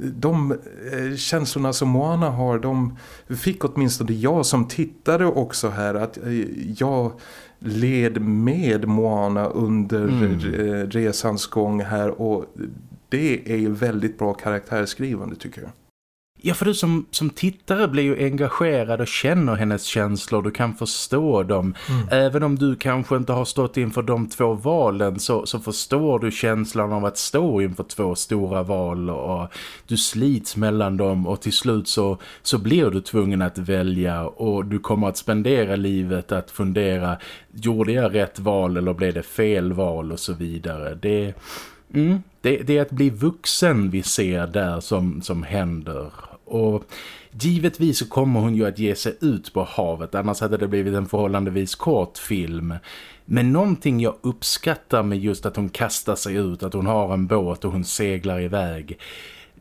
de eh, känslorna som Moana har, de fick åtminstone jag som tittare också här att eh, jag led med Moana under mm. resans gång här och det är ju väldigt bra karaktärskrivande tycker jag. Ja, för du som, som tittare blir ju engagerad och känner hennes känslor. Du kan förstå dem. Mm. Även om du kanske inte har stått inför de två valen så, så förstår du känslan av att stå inför två stora val och du slits mellan dem och till slut så, så blir du tvungen att välja och du kommer att spendera livet att fundera gjorde jag rätt val eller blev det fel val och så vidare. Det, mm, det, det är att bli vuxen vi ser där som, som händer och givetvis så kommer hon ju att ge sig ut på havet annars hade det blivit en förhållandevis kort film. Men någonting jag uppskattar med just att hon kastar sig ut, att hon har en båt och hon seglar iväg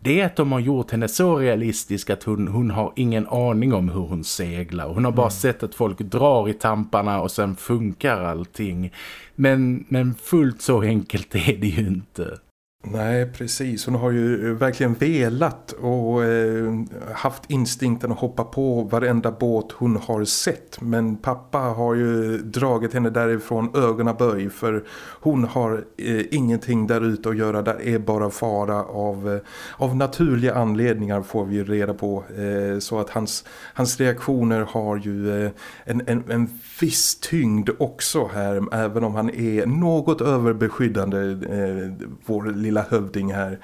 det är att de har gjort henne så realistisk att hon, hon har ingen aning om hur hon seglar. Hon har bara mm. sett att folk drar i tamparna och sen funkar allting. Men, men fullt så enkelt är det ju inte. Nej, precis. Hon har ju eh, verkligen velat och eh, haft instinkten att hoppa på varenda båt hon har sett. Men pappa har ju dragit henne därifrån ögonaböj för hon har eh, ingenting där ute att göra. Där är bara fara av, eh, av naturliga anledningar får vi reda på. Eh, så att hans, hans reaktioner har ju eh, en, en, en viss tyngd också här. Även om han är något överbeskyddande, eh, vår lilla hövding här.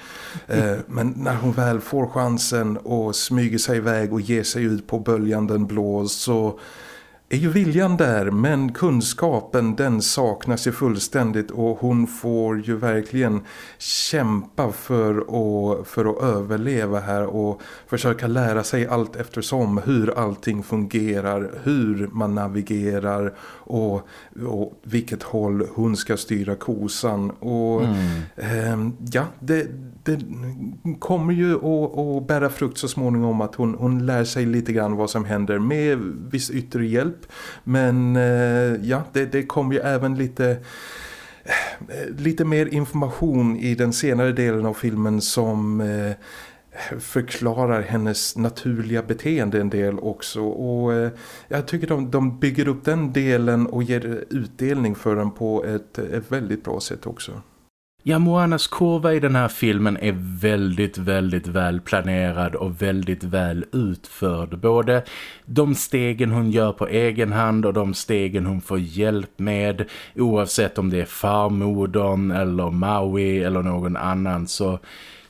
Eh, men när hon väl får chansen och smyger sig iväg och ger sig ut på böljanden blå så är ju viljan där men kunskapen den saknas ju fullständigt och hon får ju verkligen kämpa för att, för att överleva här och försöka lära sig allt eftersom hur allting fungerar, hur man navigerar och, och vilket håll hon ska styra kosan och mm. eh, ja, det, det kommer ju att, att bära frukt så småningom att hon, hon lär sig lite grann vad som händer med viss yttre hjälp men eh, ja, det, det kommer ju även lite eh, lite mer information i den senare delen av filmen som eh, förklarar hennes naturliga beteende en del också och jag tycker de, de bygger upp den delen och ger utdelning för den på ett, ett väldigt bra sätt också. Ja, Moanas kurva i den här filmen är väldigt, väldigt väl planerad och väldigt väl utförd. Både de stegen hon gör på egen hand och de stegen hon får hjälp med. Oavsett om det är farmodern eller Maui eller någon annan så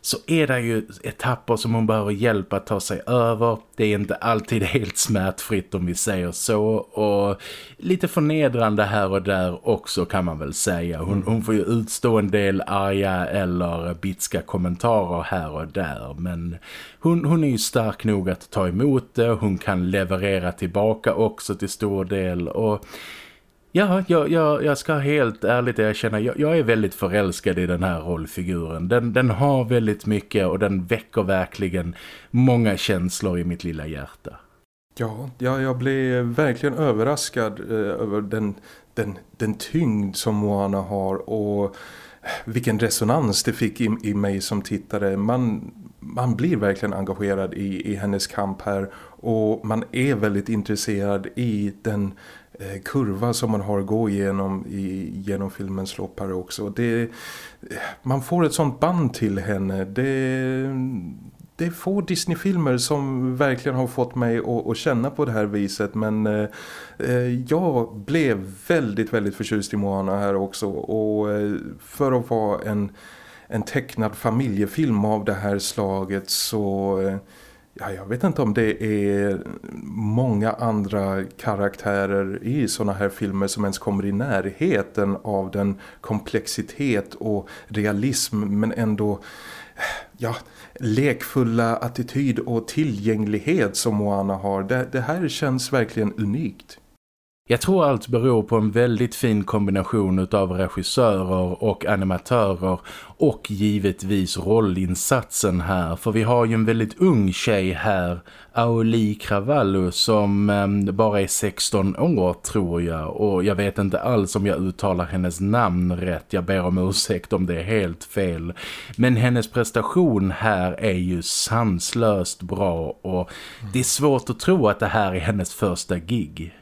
så är det ju etapper som hon behöver hjälp att ta sig över. Det är inte alltid helt smärtfritt om vi säger så och lite förnedrande här och där också kan man väl säga. Hon, hon får ju utstå en del arga eller bitska kommentarer här och där men hon, hon är ju stark nog att ta emot det. Hon kan leverera tillbaka också till stor del och Ja, jag, jag, jag ska helt ärligt erkänna, jag, jag är väldigt förälskad i den här rollfiguren. Den, den har väldigt mycket och den väcker verkligen många känslor i mitt lilla hjärta. Ja, ja jag blev verkligen överraskad eh, över den, den, den tyngd som Moana har och eh, vilken resonans det fick i, i mig som tittare. Man, man blir verkligen engagerad i, i hennes kamp här och man är väldigt intresserad i den Eh, kurva som man har att gå igenom i, genom filmens lopp här också. Det, eh, man får ett sånt band till henne. Det, det är få Disney-filmer som verkligen har fått mig att, att känna på det här viset. Men eh, eh jag blev väldigt, väldigt förtjust i Moana här också. Och eh, för att vara en, en tecknad familjefilm av det här slaget så... Eh, Ja, jag vet inte om det är många andra karaktärer i såna här filmer som ens kommer i närheten av den komplexitet och realism men ändå ja, lekfulla attityd och tillgänglighet som Moana har. Det, det här känns verkligen unikt. Jag tror allt beror på en väldigt fin kombination av regissörer och animatörer och givetvis rollinsatsen här. För vi har ju en väldigt ung tjej här, Auli Cravallo, som eh, bara är 16 år tror jag. Och jag vet inte alls om jag uttalar hennes namn rätt. Jag ber om ursäkt om det är helt fel. Men hennes prestation här är ju sanslöst bra och det är svårt att tro att det här är hennes första gig.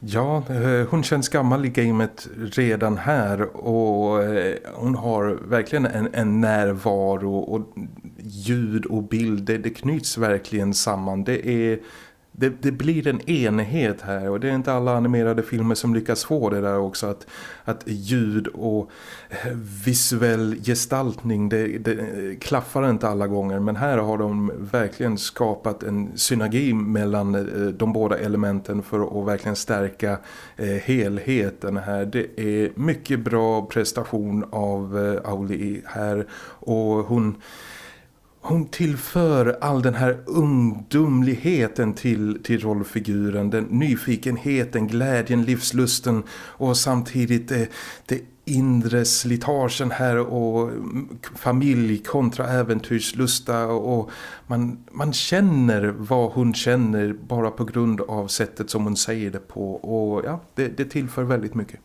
Ja, eh, hon känns gammal i gamet redan här och eh, hon har verkligen en, en närvaro och ljud och bild, det, det knyts verkligen samman. Det är det, det, blir en enhet här och det är inte alla animerade filmer som lyckas få det där också att, att ljud och eh, visuell gestaltning det, det eh, klaffar inte alla gånger men här har de verkligen skapat en synergi mellan eh, de båda elementen för att verkligen stärka helheten här. Det är mycket bra prestation av Auli här och hon hon tillför all den här ungdomligheten till, till rollfiguren. Den nyfikenheten, glädjen, livslusten och samtidigt det, det inre slitagen här och mm, familj kontra äventyrslusta och man, man känner vad hon känner bara på grund av sättet som hon säger det på och ja, det, det tillför väldigt mycket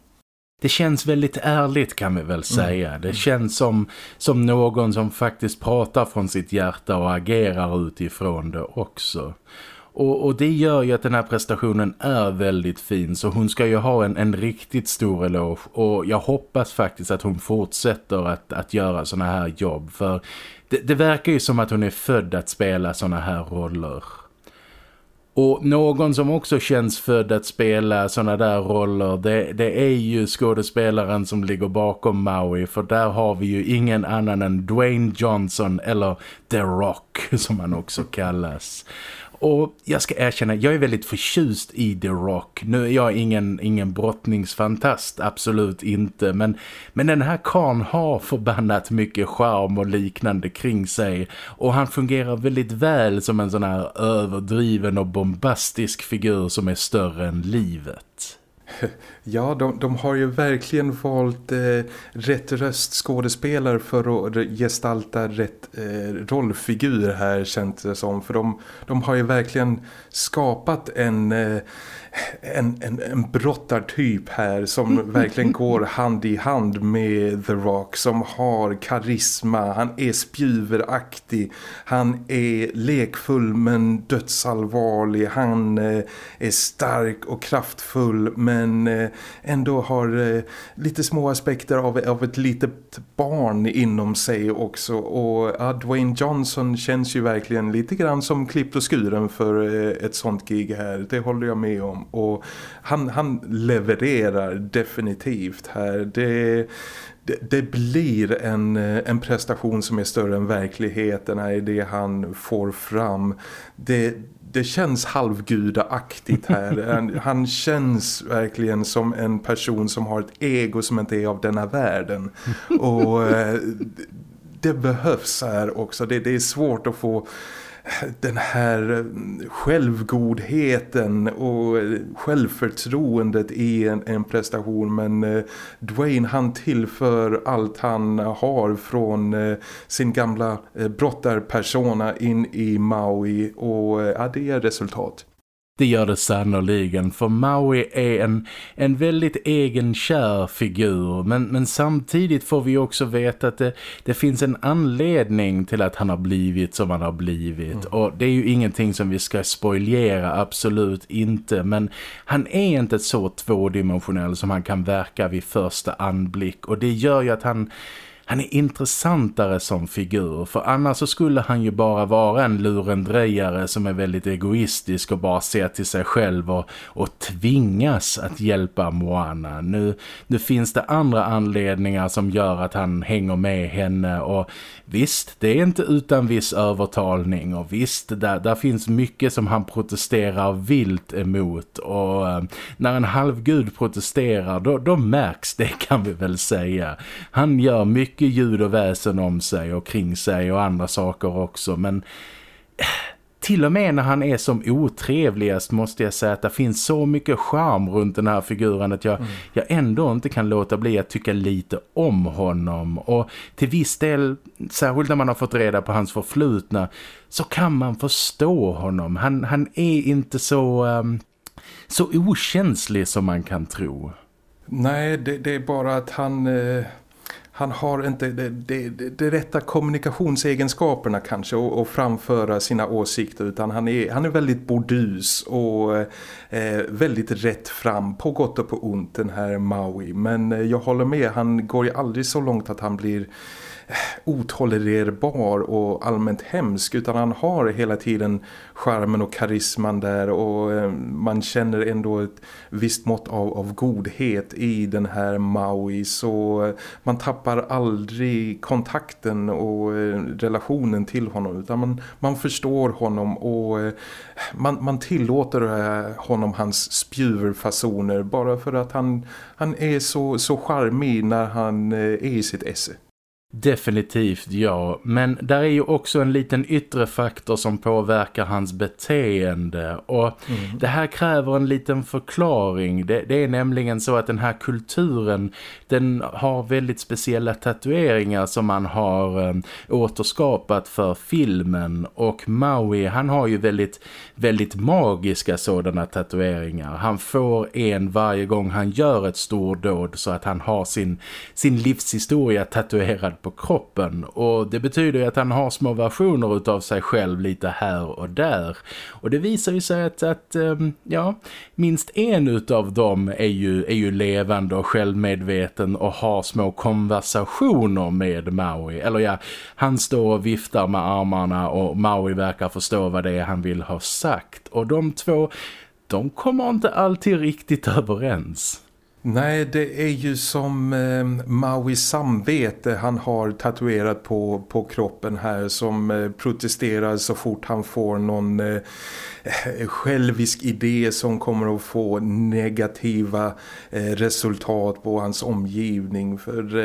det känns väldigt ärligt kan vi väl mm. säga. Mm. Det känns som, som någon som faktiskt pratar från sitt hjärta och agerar utifrån det också. Och, och, det gör ju att den här prestationen är väldigt fin så hon ska ju ha en, en riktigt stor eloge och jag hoppas faktiskt att hon fortsätter att, att göra såna här jobb för det, det verkar ju som att hon är född att spela såna här roller. Och någon som också känns född att spela sådana där roller det, det är ju skådespelaren som ligger bakom Maui för där har vi ju ingen annan än Dwayne Johnson eller The Rock som han också kallas. Och jag ska erkänna, jag är väldigt förtjust i The Rock. Nu är jag ingen, ingen brottningsfantast, absolut inte. Men, men den här kan har förbannat mycket charm och liknande kring sig. Och han fungerar väldigt väl som en sån här överdriven och bombastisk figur som är större än livet. Ja, de, de har ju verkligen valt eh, rätt röstskådespelare för att gestalta rätt eh, rollfigur här känns det som. För de, de har ju verkligen skapat en... Eh, en, en, en brottartyp här som verkligen går hand i hand med The Rock som har karisma, han är spjuveraktig. Han är lekfull men dödsallvarlig. Han eh, är stark och kraftfull men eh, ändå har eh, lite små aspekter av, av ett litet barn inom sig också. Och ja, Dwayne Johnson känns ju verkligen lite grann som klippt och skuren för eh, ett sånt gig här, det håller jag med om och han, han levererar definitivt här. Det, det, det, blir en, en prestation som är större än verkligheten i det han får fram. Det, det känns halvgudaaktigt här. Han, han känns verkligen som en person som har ett ego som inte är av denna världen. Och eh, det behövs här också. Det, det är svårt att få den här eh, självgodheten och självförtroendet i en, en prestation men eh, Dwayne han tillför allt han har från eh, sin gamla eh, brottarpersona in i Maui och eh, ja, det är resultat. Det gör det sannoliken för Maui är en, en väldigt egenkär figur. Men, men samtidigt får vi också veta att det, det finns en anledning till att han har blivit som han har blivit. Mm. och det är ju ingenting som vi ska spoilera, absolut inte. Men han är inte så tvådimensionell som han kan verka vid första anblick. Och det gör ju att han han är intressantare som figur för annars så skulle han ju bara vara en lurendrejare som är väldigt egoistisk och bara ser till sig själv och, och tvingas att hjälpa Moana. Nu, nu finns det andra anledningar som gör att han hänger med henne och visst, det är inte utan viss övertalning och visst, där, där finns mycket som han protesterar vilt emot och eh, när en halvgud protesterar då, då märks det kan vi väl säga. Han gör mycket mycket ljud och väsen om sig och kring sig och andra saker också men till och med när han är som otrevligast måste jag säga att det finns så mycket charm runt den här figuren att jag, mm. jag ändå inte kan låta bli att tycka lite om honom och till viss del, särskilt när man har fått reda på hans förflutna så kan man förstå honom. Han, han är inte så, um, så okänslig som man kan tro. Nej, det, det är bara att han... Eh han har inte de, de, de, de rätta kommunikationsegenskaperna kanske och, och, framföra sina åsikter utan han är, han är väldigt bordus och eh, väldigt rätt fram på gott och på ont den här Maui. Men eh, jag håller med, han går ju aldrig så långt att han blir otolererbar och allmänt hemsk utan han har hela tiden charmen och karisman där och eh, man känner ändå ett visst mått av, av godhet i den här Maui så eh, man tappar aldrig kontakten och eh, relationen till honom utan man, man förstår honom och man, man tillåter honom hans spjuverfasoner bara för att han, han är så, så charmig när han är i sitt esse. Definitivt ja, men där är ju också en liten yttre faktor som påverkar hans beteende och mm. det här kräver en liten förklaring. Det, det, är nämligen så att den här kulturen den har väldigt speciella tatueringar som man har um, återskapat för filmen och Maui han har ju väldigt, väldigt magiska sådana tatueringar. Han får en varje gång han gör ett stordåd så att han har sin, sin livshistoria tatuerad på kroppen och det betyder ju att han har små versioner utav sig själv lite här och där. Och det visar ju sig att, att ehm, ja, minst en utav dem är ju, är ju levande och självmedveten och har små konversationer med Maui. Eller ja, han står och viftar med armarna och Maui verkar förstå vad det är han vill ha sagt. Och de två, de kommer inte alltid riktigt överens. Nej, det är ju som eh, Mauis samvete han har tatuerat på, på kroppen här som eh, protesterar så fort han får någon eh, Eh, Eh, självisk idé som kommer att få negativa eh, resultat på hans omgivning. För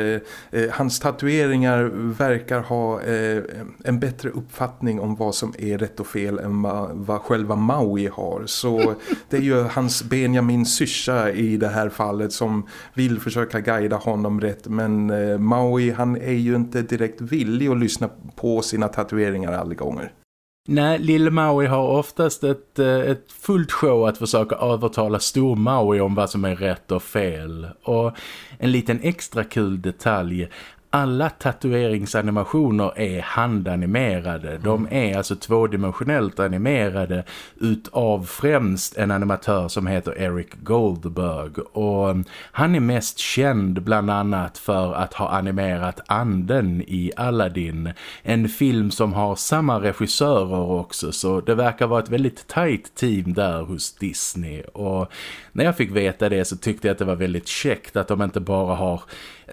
eh, hans tatueringar verkar ha en bättre uppfattning om vad som är rätt och fel än vad själva Maui har. Så det är ju hans Benjamin Syrsa i det här fallet som vill försöka guida honom rätt. Men Maui han är ju inte direkt villig att lyssna på sina tatueringar alla gånger. Nej, Lille Maui har oftast ett, eh, ett fullt show att försöka övertala Stor Maui om vad som är rätt och fel. Och en liten extra kul detalj alla tatueringsanimationer är handanimerade. De mm. är alltså tvådimensionellt animerade utav främst en animatör som heter Eric Goldberg. Och han är mest känd bland annat för att ha animerat anden i Aladdin. En film som har samma regissörer också så det verkar vara ett väldigt tight team där hos Disney. Och när jag fick veta det så tyckte jag att det var väldigt käckt att de inte bara har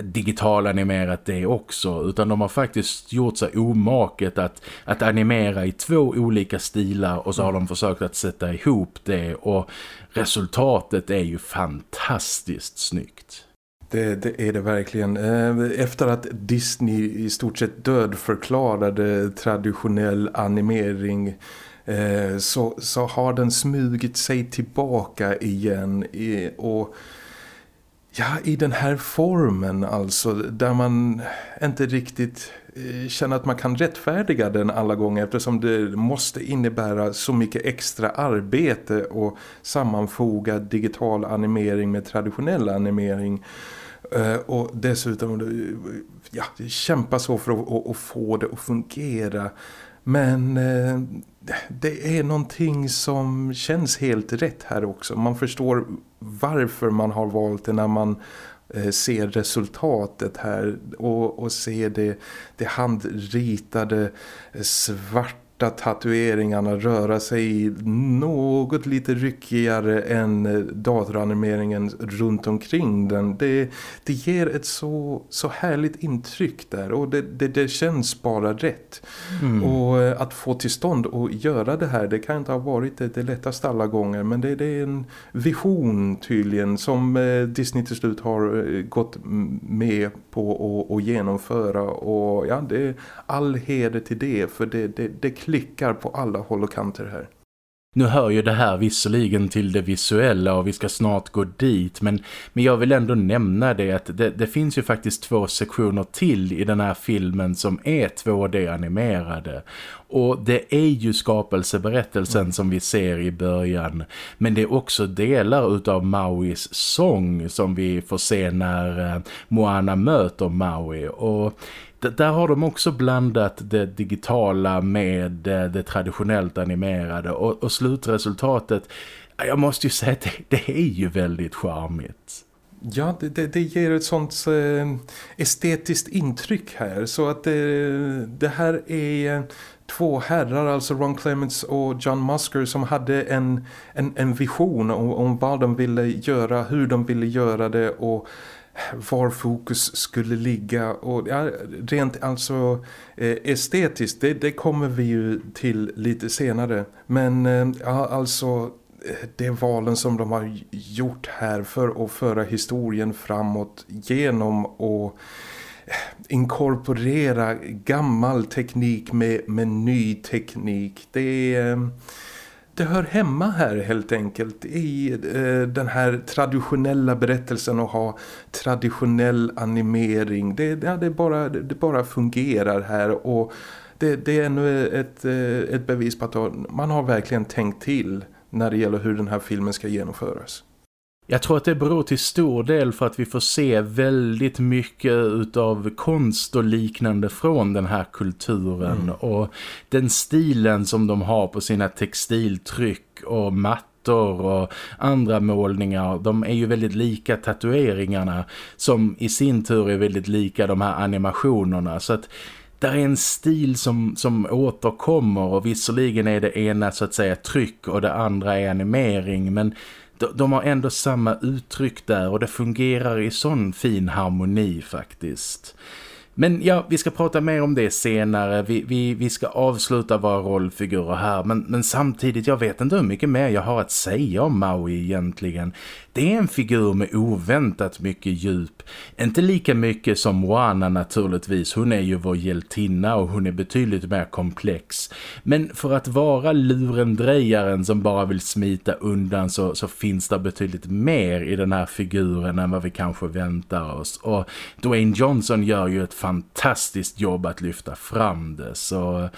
digitalanimerat det också utan de har faktiskt gjort sig omaket att, att animera i två olika stilar och så har de försökt att sätta ihop det och resultatet är ju fantastiskt snyggt. Det, det, är det verkligen. Eh, efter att Disney i stort sett dödförklarade traditionell animering Eh, så, så har den smugit sig tillbaka igen och Ja, i den här formen alltså, där man inte riktigt eh, känner att man kan rättfärdiga den alla gånger eftersom det måste innebära så mycket extra arbete och sammanfoga digital animering med traditionell animering. Eh, och dessutom ja, kämpa så för att, att få det att fungera. Men eh, det är någonting som känns helt rätt här också. Man förstår varför man har valt det när man eh, ser resultatet här och, och ser det, det handritade eh, svart svarta tatueringarna röra sig något lite ryckigare än datoranimeringen runt omkring den. Det, det ger ett så, så härligt intryck där och det, det, det känns bara rätt. Mm. Och eh, att få till stånd och göra det här, det kan inte ha varit det, det lättaste alla gånger men det, det är en vision tydligen som eh, Disney till slut har eh, gått med på att genomföra och ja, det är all heder till det för det, det, det klickar på alla håll och kanter här. Nu hör ju det här visserligen till det visuella och vi ska snart gå dit men, men jag vill ändå nämna det att det, det finns ju faktiskt två sektioner till i den här filmen som är 2D-animerade och det är ju skapelseberättelsen mm. som vi ser i början men det är också delar utav Mauis sång som vi får se när eh, Moana möter Maui och där har de också blandat det digitala med eh, det traditionellt animerade och, och slutresultatet, jag måste ju säga att det, det är ju väldigt charmigt. Ja, det, det, det, ger ett sånt äh, estetiskt intryck här. Så att det, det här är två herrar, alltså Ron Clements och John Musker som hade en, en, en vision om, om vad de ville göra, hur de ville göra det och var fokus skulle ligga. Och ja, rent alltså eh, estetiskt det, det, kommer vi ju till lite senare. Men eh, ja, alltså eh, det valen som de har gjort här för att föra historien framåt genom och eh, inkorporera gammal teknik med, med ny teknik det är eh, det hör hemma här helt enkelt i eh, den här traditionella berättelsen och ha traditionell animering. Det, ja, det, bara, det bara fungerar här och det, det är ännu ett, eh, ett bevis på att man har verkligen tänkt till när det gäller hur den här filmen ska genomföras. Jag tror att det beror till stor del för att vi får se väldigt mycket utav konst och liknande från den här kulturen mm. och den stilen som de har på sina textiltryck och mattor och andra målningar de är ju väldigt lika tatueringarna som i sin tur är väldigt lika de här animationerna så att där är en stil som, som återkommer och visserligen är det ena så att säga tryck och det andra är animering men de, de har ändå samma uttryck där och det fungerar i sån fin harmoni faktiskt. Men ja, vi ska prata mer om det senare. Vi, vi, vi ska avsluta våra rollfigurer här. Men, men samtidigt, jag vet inte hur mycket mer jag har att säga om Maui egentligen. Det är en figur med oväntat mycket djup. Inte lika mycket som Moana naturligtvis. Hon är ju vår hjältinna och hon är betydligt mer komplex. Men för att vara lurendrejaren som bara vill smita undan så, så finns det betydligt mer i den här figuren än vad vi kanske väntar oss. Och Dwayne Johnson gör ju ett fantastiskt jobb att lyfta fram det. Så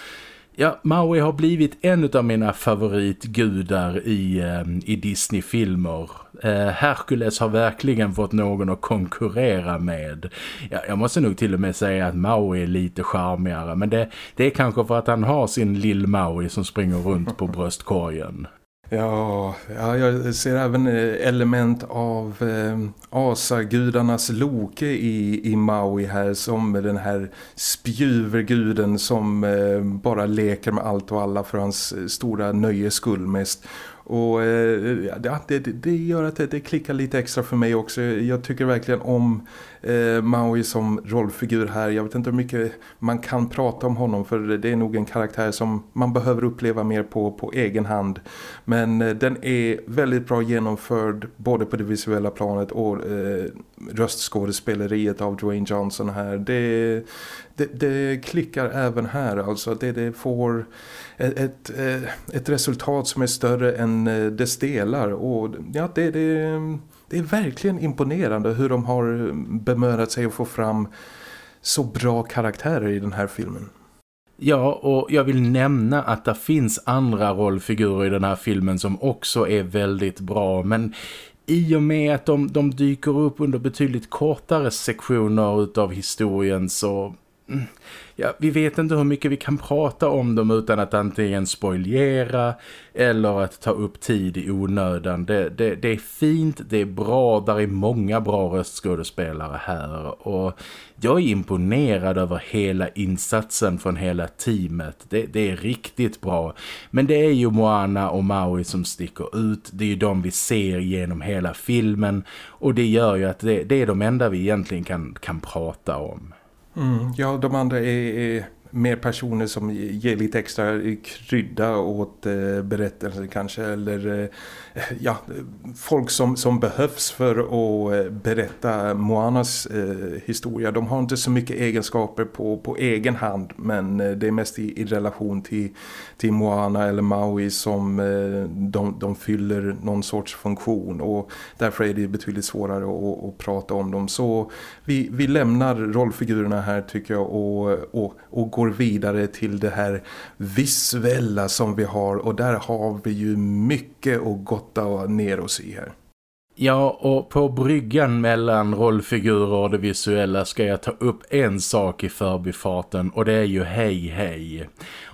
Ja, Maui har blivit en av mina favoritgudar i, eh, i Disney-filmer. Eh, Hercules har verkligen fått någon att konkurrera med. Ja, jag måste nog till och med säga att Maui är lite charmigare. Men det, det är kanske för att han har sin lill Maui som springer runt på bröstkorgen. Ja, ja, jag ser även eh, element av eh, asagudarnas Loke i, i Maui här som den här spjuverguden som eh, bara leker med allt och alla för hans eh, stora nöjes skull mest. Och eh, ja, det, det, gör att det, det, klickar lite extra för mig också. Jag tycker verkligen om eh, Maui som rollfigur här. Jag vet inte hur mycket man kan prata om honom för det är nog en karaktär som man behöver uppleva mer på, på egen hand. Men eh, den är väldigt bra genomförd både på det visuella planet och eh, röstskådespeleriet av Dwayne Johnson här. Det, det, det klickar även här alltså. Det, det får ett, ett, eh, ett resultat som är större än eh, dess delar och ja, det, det, det är verkligen imponerande hur de har bemödat sig att få fram så bra karaktärer i den här filmen. Ja, och jag vill nämna att det finns andra rollfigurer i den här filmen som också är väldigt bra, men i och med att de, de dyker upp under betydligt kortare sektioner utav historien så ja, vi vet inte hur mycket vi kan prata om dem utan att antingen spoilera eller att ta upp tid i onödan. Det, det, det är fint, det är bra, där är många bra röstskådespelare här och jag är imponerad över hela insatsen från hela teamet. Det, det, är riktigt bra. Men det är ju Moana och Maui som sticker ut. Det är ju de vi ser genom hela filmen och det gör ju att det, det är de enda vi egentligen kan, kan prata om. Mm, ja, de andra är, är mer personer som ger lite extra krydda åt eh, berättelsen kanske eller eh, ja, folk som, som behövs för att eh, berätta Moanas eh, historia. De har inte så mycket egenskaper på, på egen hand men eh, det är mest i, i relation till, till Moana eller Maui som eh, de, de fyller någon sorts funktion och därför är det betydligt svårare att, att prata om dem. Så vi, vi lämnar rollfigurerna här tycker jag och, och, och går vidare till det här visuella som vi har och där har vi ju mycket att gotta ner oss i här. Ja, och på bryggan mellan rollfigurer och det visuella ska jag ta upp en sak i förbifarten och det är ju hej hej.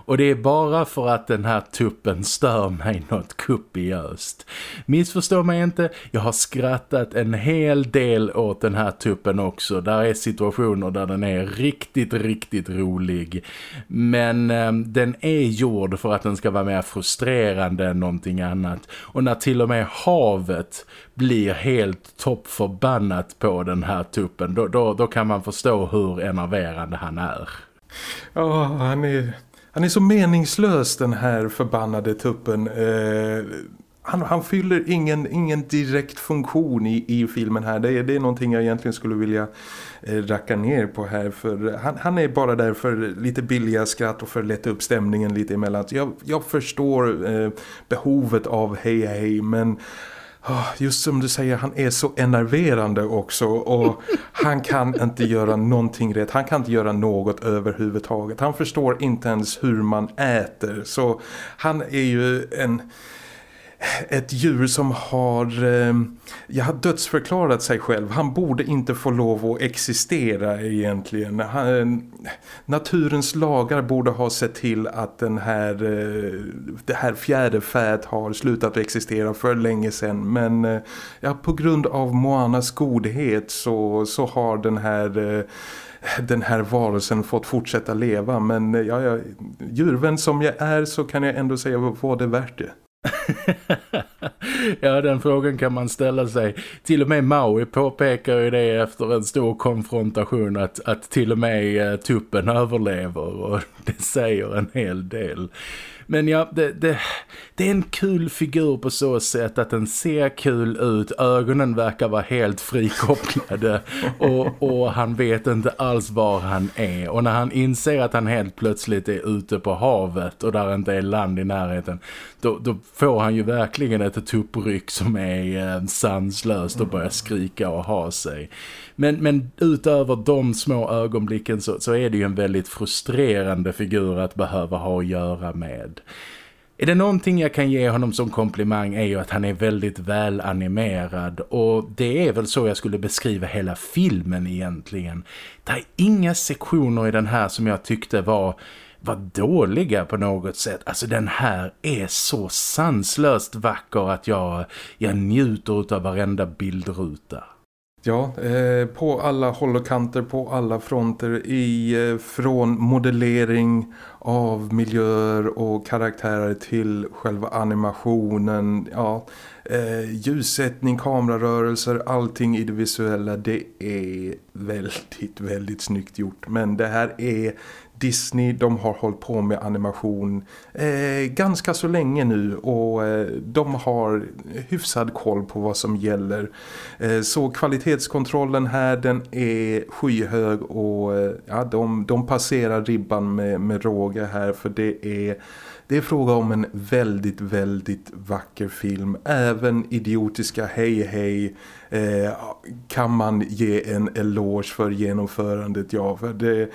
Och det är bara för att den här tuppen stör mig något kupiöst. Missförstå mig inte, jag har skrattat en hel del åt den här tuppen också. Där är situationer där den är riktigt, riktigt rolig. Men eh, den är gjord för att den ska vara mer frustrerande än någonting annat. Och när till och med havet blir helt toppförbannat på den här tuppen, då, då, då kan man förstå hur enerverande han är. Ja, oh, han är han är så meningslös den här förbannade tuppen. Eh, han, han, fyller ingen, ingen direkt funktion i, i filmen här. Det är, det är någonting jag egentligen skulle vilja eh, racka ner på här. För han, han, är bara där för lite billiga skratt och för att lätta upp stämningen lite emellan. Jag, jag förstår eh, behovet av hej hej men Ah, just som du säger, han är så enerverande också och han kan inte göra någonting rätt. Han kan inte göra något överhuvudtaget. Han förstår inte ens hur man äter. Så han är ju en ett djur som har eh, jag har dödsförklarat sig själv. Han borde inte få lov att existera egentligen. Han, eh, naturens lagar borde ha sett till att den här, eh, det här fjärde fät har slutat existera för länge sedan. Men eh, ja, på grund av Moanas godhet så, så har den här... Eh, den här varelsen fått fortsätta leva men eh, ja, ja, djurvän som jag är så kan jag ändå säga vad det värt det. Ja, den frågan kan man ställa sig. Till och med Maui påpekar ju det efter en stor konfrontation att, att till och med uh, tuppen överlever och det säger en hel del. Men ja, det, det, det, är en kul figur på så sätt att den ser kul ut. Ögonen verkar vara helt frikopplade och, och han vet inte alls var han är. Och när han inser att han helt plötsligt är ute på havet och där inte är land i närheten då, då får han ju verkligen ett tuppryck som är eh, sanslöst och börjar skrika och ha sig. Men, men utöver de små ögonblicken så, så är det ju en väldigt frustrerande figur att behöva ha att göra med. Är det någonting jag kan ge honom som komplimang är ju att han är väldigt väl animerad och det är väl så jag skulle beskriva hela filmen egentligen. Det är inga sektioner i den här som jag tyckte var var dåliga på något sätt. Alltså den här är så sanslöst vacker att jag, jag njuter av varenda bildruta. Ja, eh, på alla håll och kanter, på alla fronter i, eh, från modellering av miljöer och karaktärer till själva animationen, ja, eh, ljussättning, kamerarörelser, allting i det visuella, det är väldigt, väldigt snyggt gjort. Men det här är Disney de har hållit på med animation eh, ganska så länge nu och eh, de har hyfsad koll på vad som gäller. Eh, så kvalitetskontrollen här den är skyhög och eh, ja, de, de passerar ribban med, med råge här för det är det är fråga om en väldigt, väldigt vacker film. Även idiotiska hej hej eh, kan man ge en eloge för genomförandet. Ja, för det,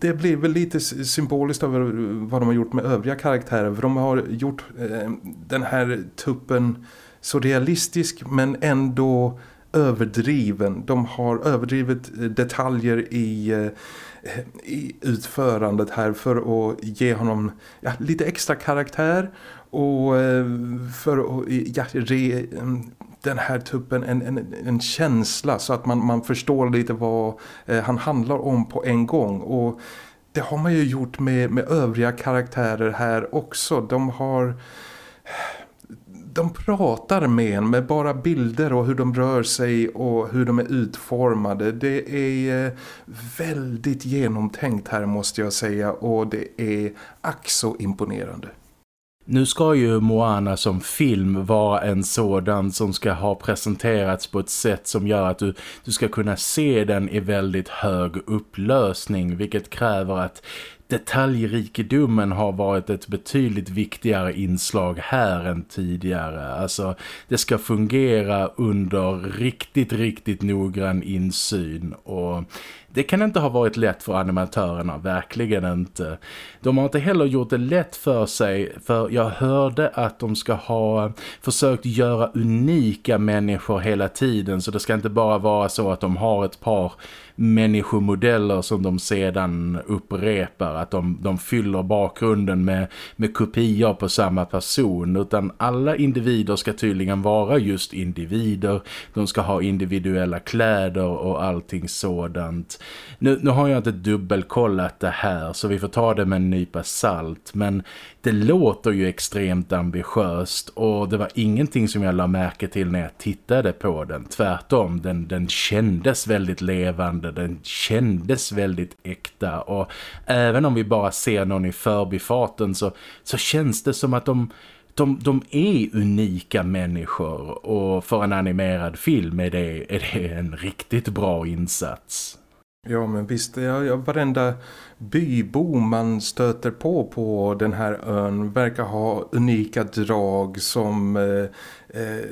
det blir väl lite symboliskt över vad de har gjort med övriga karaktärer. För de har gjort eh, den här tuppen så realistisk men ändå överdriven. De har överdrivet eh, detaljer i, eh, i utförandet här för att ge honom ja, lite extra karaktär och eh, för att ja, re, mm, den här tuppen en, en, en känsla så att man, man förstår lite vad eh, han handlar om på en gång och det har man ju gjort med, med övriga karaktärer här också. De har de pratar med en med bara bilder och hur de rör sig och hur de är utformade. Det är eh, väldigt genomtänkt här måste jag säga och det är ack så imponerande. Nu ska ju Moana som film vara en sådan som ska ha presenterats på ett sätt som gör att du, du ska kunna se den i väldigt hög upplösning vilket kräver att detaljrikedomen har varit ett betydligt viktigare inslag här än tidigare. Alltså det ska fungera under riktigt, riktigt noggrann insyn och det kan inte ha varit lätt för animatörerna, verkligen inte. De har inte heller gjort det lätt för sig för jag hörde att de ska ha försökt göra unika människor hela tiden så det ska inte bara vara så att de har ett par människomodeller som de sedan upprepar. Att de, de fyller bakgrunden med, med kopior på samma person. Utan alla individer ska tydligen vara just individer. De ska ha individuella kläder och allting sådant. Nu, nu har jag inte dubbelkollat det här så vi får ta det med en nypa salt. Men det låter ju extremt ambitiöst och det var ingenting som jag la märke till när jag tittade på den. Tvärtom, den, den kändes väldigt levande, den kändes väldigt äkta och även om vi bara ser någon i förbifarten så, så känns det som att de de, de är unika människor och för en animerad film är det, är det en riktigt bra insats. Ja men visst, ja, ja, varenda bybo man stöter på på den här ön verkar ha unika drag som eh, eh,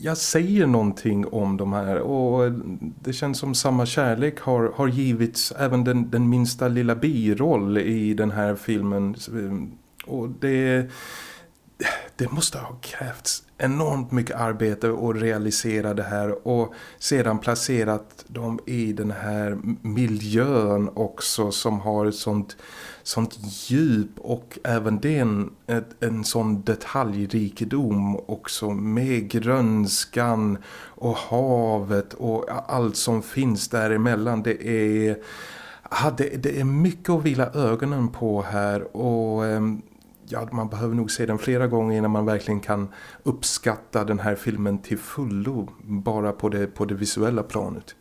jag säger någonting om de här. Och det känns som samma kärlek har, har givits även den, den minsta lilla biroll i den här filmen. Eh, och det det måste ha krävts enormt mycket arbete att realisera det här och sedan placerat dem i den här miljön också som har ett sånt, sånt djup och även den ett, en sån detaljrikedom också med grönskan och havet och allt som finns däremellan. Det är, ja, det, det är mycket att vila ögonen på här och ehm, ja, man behöver nog se den flera gånger innan man verkligen kan uppskatta den här filmen till fullo bara på det, på det visuella planet.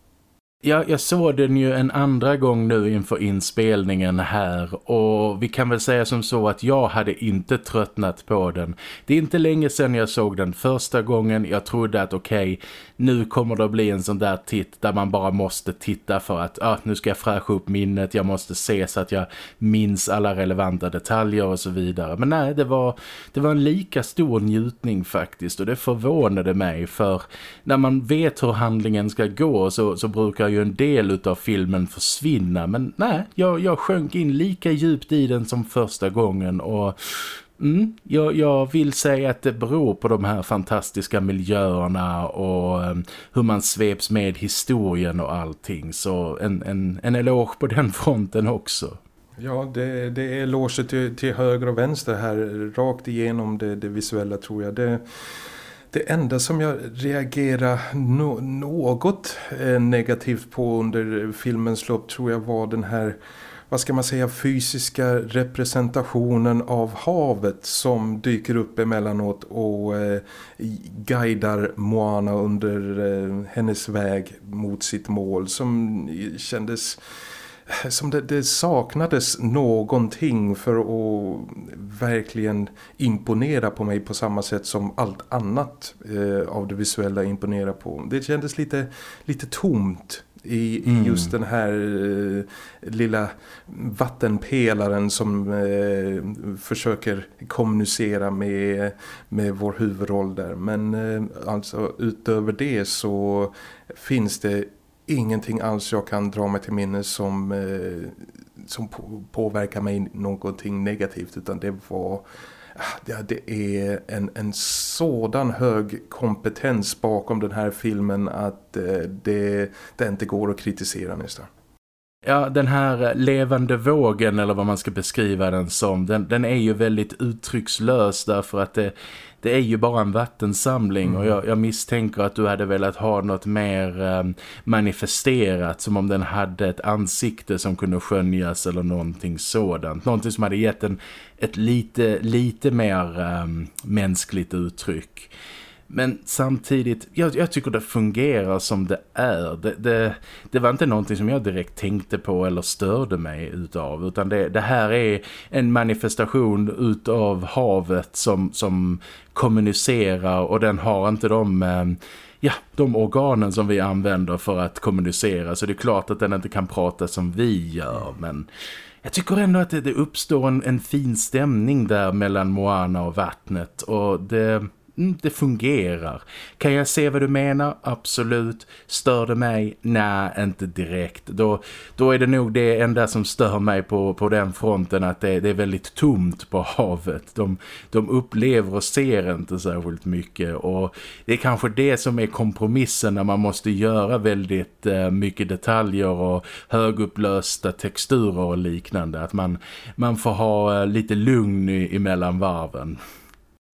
Ja, jag såg den ju en andra gång nu inför inspelningen här och vi kan väl säga som så att jag hade inte tröttnat på den. Det är inte länge sedan jag såg den första gången. Jag trodde att okej, okay, nu kommer det att bli en sån där titt där man bara måste titta för att ah, nu ska jag fräscha upp minnet. Jag måste se så att jag minns alla relevanta detaljer och så vidare. Men nej, det var, det var en lika stor njutning faktiskt och det förvånade mig för när man vet hur handlingen ska gå så, så brukar ju en del av filmen försvinna. Men nej, jag, jag sjönk in lika djupt i den som första gången och Mm, jag, jag, vill säga att det beror på de här fantastiska miljöerna och um, hur man sveps med historien och allting. Så en, en, en eloge på den fronten också. Ja, det, det är eloge till, till höger och vänster här. Rakt igenom det, det visuella tror jag. Det, det enda som jag reagerar no, något eh, negativt på under filmens lopp tror jag var den här vad ska man säga, fysiska representationen av havet som dyker upp emellanåt och eh, guidar Moana under eh, hennes väg mot sitt mål som kändes som det, det, saknades någonting för att verkligen imponera på mig på samma sätt som allt annat eh, av det visuella imponerar på. Det kändes lite, lite tomt i, mm. i just den här eh, lilla vattenpelaren som eh, försöker kommunicera med, med vår huvudroll där. Men eh, alltså utöver det så finns det ingenting alls jag kan dra mig till minnes som, eh, som påverkar mig någonting negativt utan det var ja, det är en, en sådan hög kompetens bakom den här filmen att eh, det, det inte går att kritisera nästan. Ja, den här levande vågen eller vad man ska beskriva den som, den, den är ju väldigt uttryckslös därför att det, det är ju bara en vattensamling mm. och jag, jag, misstänker att du hade velat ha något mer eh, manifesterat som om den hade ett ansikte som kunde skönjas eller någonting sådant. Någonting som hade gett en ett lite, lite mer eh, mänskligt uttryck. Men samtidigt, jag, jag, tycker det fungerar som det är. Det, det, det, var inte någonting som jag direkt tänkte på eller störde mig utav. Utan det, det här är en manifestation utav havet som, som kommunicerar och den har inte de... Eh, ja, de organen som vi använder för att kommunicera. Så det är klart att den inte kan prata som vi gör, men jag tycker ändå att det, det uppstår en, en, fin stämning där mellan Moana och vattnet och det, inte det fungerar. Kan jag se vad du menar? Absolut. Stör det mig? Nej, inte direkt. Då, då är det nog det enda som stör mig på, på den fronten att det, det är väldigt tomt på havet. De, de upplever och ser inte särskilt mycket och det är kanske det som är kompromissen när man måste göra väldigt eh, mycket detaljer och högupplösta texturer och liknande. Att man, man får ha eh, lite lugn i, emellan varven.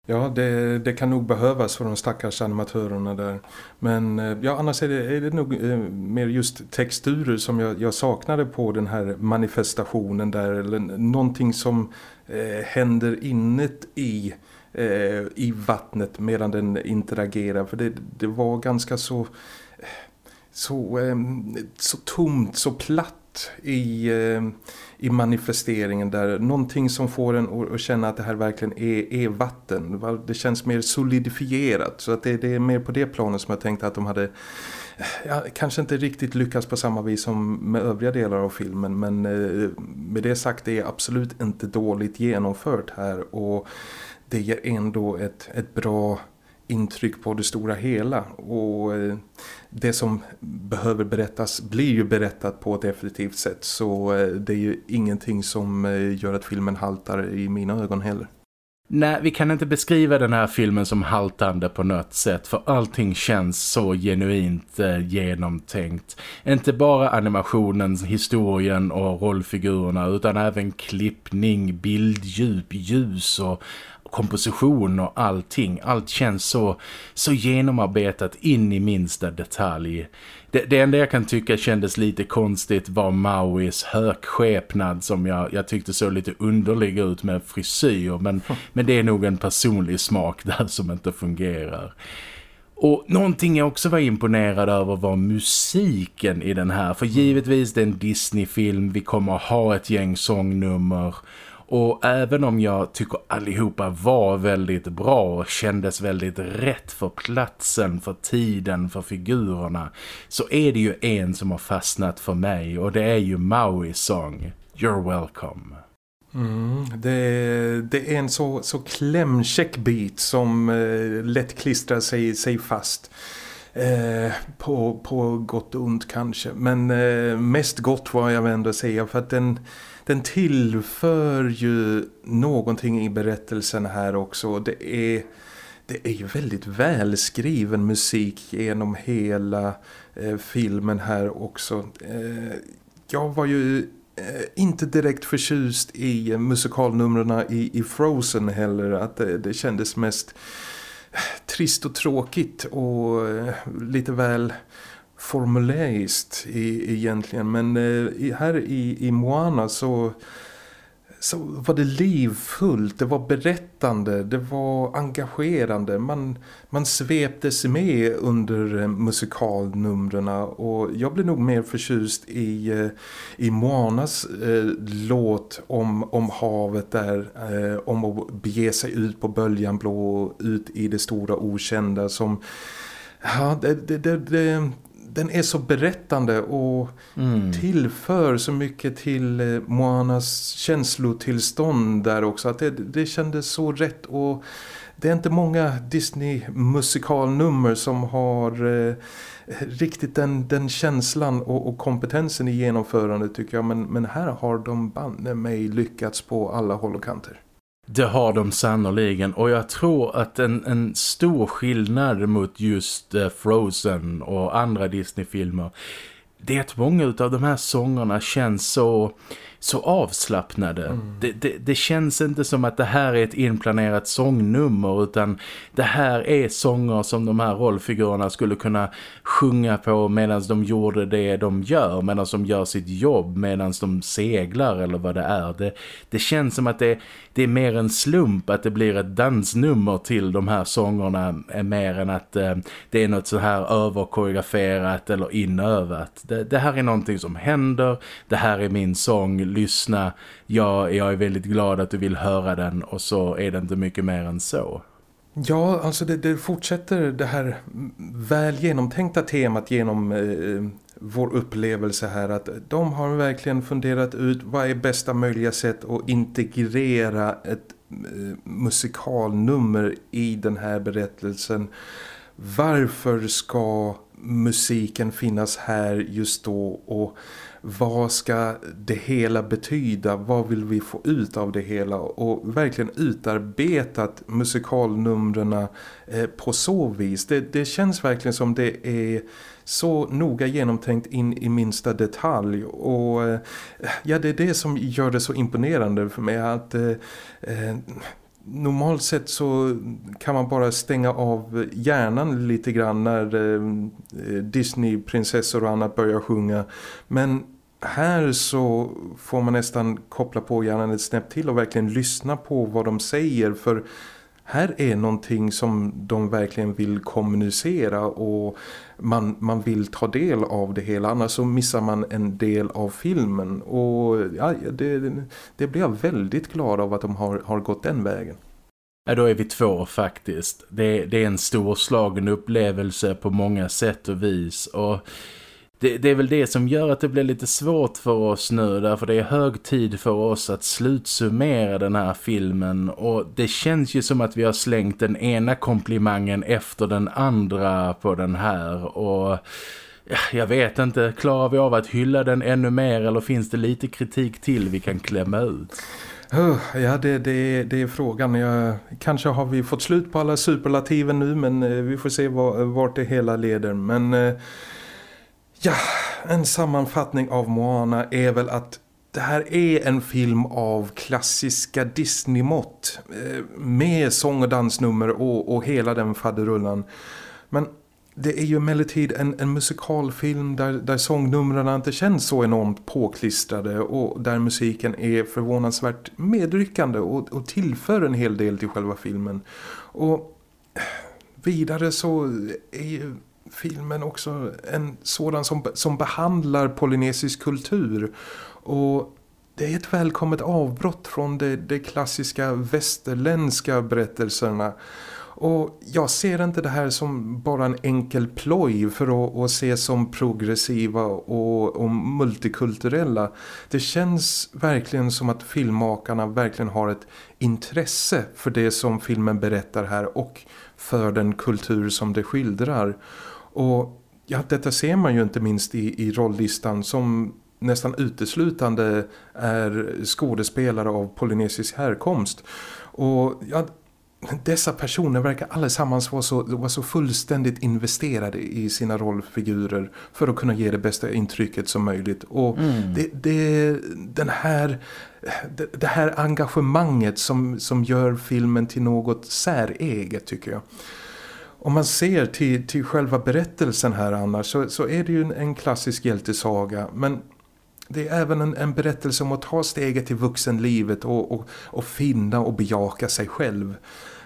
Ja, det, det, kan nog behövas för de stackars animatörerna där. Men eh, ja, annars är det, är det nog eh, mer just texturer som jag, jag, saknade på den här manifestationen där. Eller någonting som eh, händer innet i, eh, i vattnet medan den interagerar. För det, det var ganska så, eh, så, eh, så tomt, så platt i, eh, i manifesteringen där. Någonting som får en att känna att det här verkligen är, är vatten. Det känns mer solidifierat. Så att det, det är mer på det planet som jag tänkte att de hade ja, kanske inte riktigt lyckats på samma vis som med övriga delar av filmen. Men eh, med det sagt det är absolut inte dåligt genomfört här. Och det ger ändå ett, ett bra intryck på det stora hela och eh, det som behöver berättas blir ju berättat på ett effektivt sätt så eh, det är ju ingenting som eh, gör att filmen haltar i mina ögon heller. Nej, vi kan inte beskriva den här filmen som haltande på något sätt för allting känns så genuint eh, genomtänkt. Inte bara animationen, historien och rollfigurerna utan även klippning, bilddjup, ljus och komposition och allting. Allt känns så, så genomarbetat in i minsta detalj. Det, det enda jag kan tycka kändes lite konstigt var Mauis högskepnad som jag, jag tyckte så lite underlig ut med frisyr. Men, men det är nog en personlig smak där som inte fungerar. Och någonting jag också var imponerad över var musiken i den här. För givetvis det är en Disney-film, vi kommer ha ett gäng sångnummer. Och även om jag tycker allihopa var väldigt bra och kändes väldigt rätt för platsen, för tiden, för figurerna så är det ju en som har fastnat för mig och det är ju Mauis sång You're Welcome. Mm, det, det, är en så, så klämkäck bit som eh, lätt klistrar sig, sig fast. Eh, på, på gott och ont kanske. Men eh, mest gott var jag ändå säga för att den, den tillför ju någonting i berättelsen här också. Det är, det är ju väldigt välskriven musik genom hela eh, filmen här också. Eh, jag var ju eh, inte direkt förtjust i musikalnumren i, i Frozen heller. Att det, det kändes mest eh, trist och tråkigt och eh, lite väl formuläriskt egentligen. Men eh, här i, i Moana så så var det livfullt, det var berättande, det var engagerande. Man, man sveptes med under eh, musikalnumren och jag blev nog mer förtjust i, eh, i Moanas eh, låt om, om havet där, eh, om att bege sig ut på böljan blå, ut i det stora okända som... Ja, det, det, det den är så berättande och mm. tillför så mycket till eh, Moanas känslotillstånd där också. Att det, det kändes så rätt och det är inte många Disney-musikalnummer som har eh, riktigt den, den känslan och, och, kompetensen i genomförandet tycker jag. Men, men här har de banne mig lyckats på alla håll och kanter. Det har de sannoliken. Och jag tror att en, en stor skillnad mot just eh, Frozen och andra Disney-filmer det är att många av de här sångerna känns så så avslappnade. Mm. Det, det, det, känns inte som att det här är ett inplanerat sångnummer utan det här är sånger som de här rollfigurerna skulle kunna sjunga på medan de gjorde det de gör, medan de gör sitt jobb, medan de seglar eller vad det är. Det, det känns som att det, det är mer en slump att det blir ett dansnummer till de här sångerna mer än att eh, det är något så här överkoreograferat eller inövat. Det, det här är någonting som händer, det här är min sång, lyssna, ja, jag är väldigt glad att du vill höra den och så är det inte mycket mer än så. Ja, alltså det, det fortsätter det här väl genomtänkta temat genom eh, vår upplevelse här att de har verkligen funderat ut vad är bästa möjliga sätt att integrera ett eh, musikalnummer i den här berättelsen. Varför ska musiken finnas här just då och vad ska det hela betyda? Vad vill vi få ut av det hela? Och verkligen utarbetat musikalnumren eh, på så vis. Det, det känns verkligen som det är så noga genomtänkt in i minsta detalj och eh, ja det är det som gör det så imponerande för mig att eh, eh normalt sett så kan man bara stänga av hjärnan lite grann när eh, Disney-prinsessor och annat börjar sjunga. Men här så får man nästan koppla på hjärnan ett snäpp till och verkligen lyssna på vad de säger för här är någonting som de verkligen vill kommunicera och man, man vill ta del av det hela annars så missar man en del av filmen och ja, det, det blir jag väldigt glad av att de har, har gått den vägen. Ja, då är vi två faktiskt. Det, det är en storslagen upplevelse på många sätt och vis och det, det, är väl det som gör att det blir lite svårt för oss nu därför det är hög tid för oss att slutsummera den här filmen och det känns ju som att vi har slängt den ena komplimangen efter den andra på den här och jag vet inte, klarar vi av att hylla den ännu mer eller finns det lite kritik till vi kan klämma ut? Ja, det, det, det är frågan. Jag, kanske har vi fått slut på alla superlativen nu men eh, vi får se vart det hela leder. Men eh, Ja, en sammanfattning av Moana är väl att det här är en film av klassiska Disney-mått eh, med sång- och dansnummer och, och hela den faderullan. Men det är ju emellertid en, en musikalfilm där, där sångnumren inte känns så enormt påklistrade och där musiken är förvånansvärt medryckande och, och tillför en hel del till själva filmen. Och vidare så är ju filmen också en sådan som, som behandlar polynesisk kultur och det är ett välkommet avbrott från de, de klassiska västerländska berättelserna och jag ser inte det här som bara en enkel ploj för att, att se som progressiva och, och, multikulturella. Det känns verkligen som att filmmakarna verkligen har ett intresse för det som filmen berättar här och för den kultur som det skildrar. Och ja, detta ser man ju inte minst i, i rolllistan som nästan uteslutande är skådespelare av polynesisk härkomst. Och ja, dessa personer verkar allesammans vara så, vara så fullständigt investerade i sina rollfigurer för att kunna ge det bästa intrycket som möjligt. Och mm. det, det, den här, det, det, här engagemanget som, som gör filmen till något säreget tycker jag. Om man ser till, till själva berättelsen här annars så, så är det ju en, en klassisk hjältesaga men det är även en, en, berättelse om att ta steget till vuxenlivet och, och, och finna och bejaka sig själv.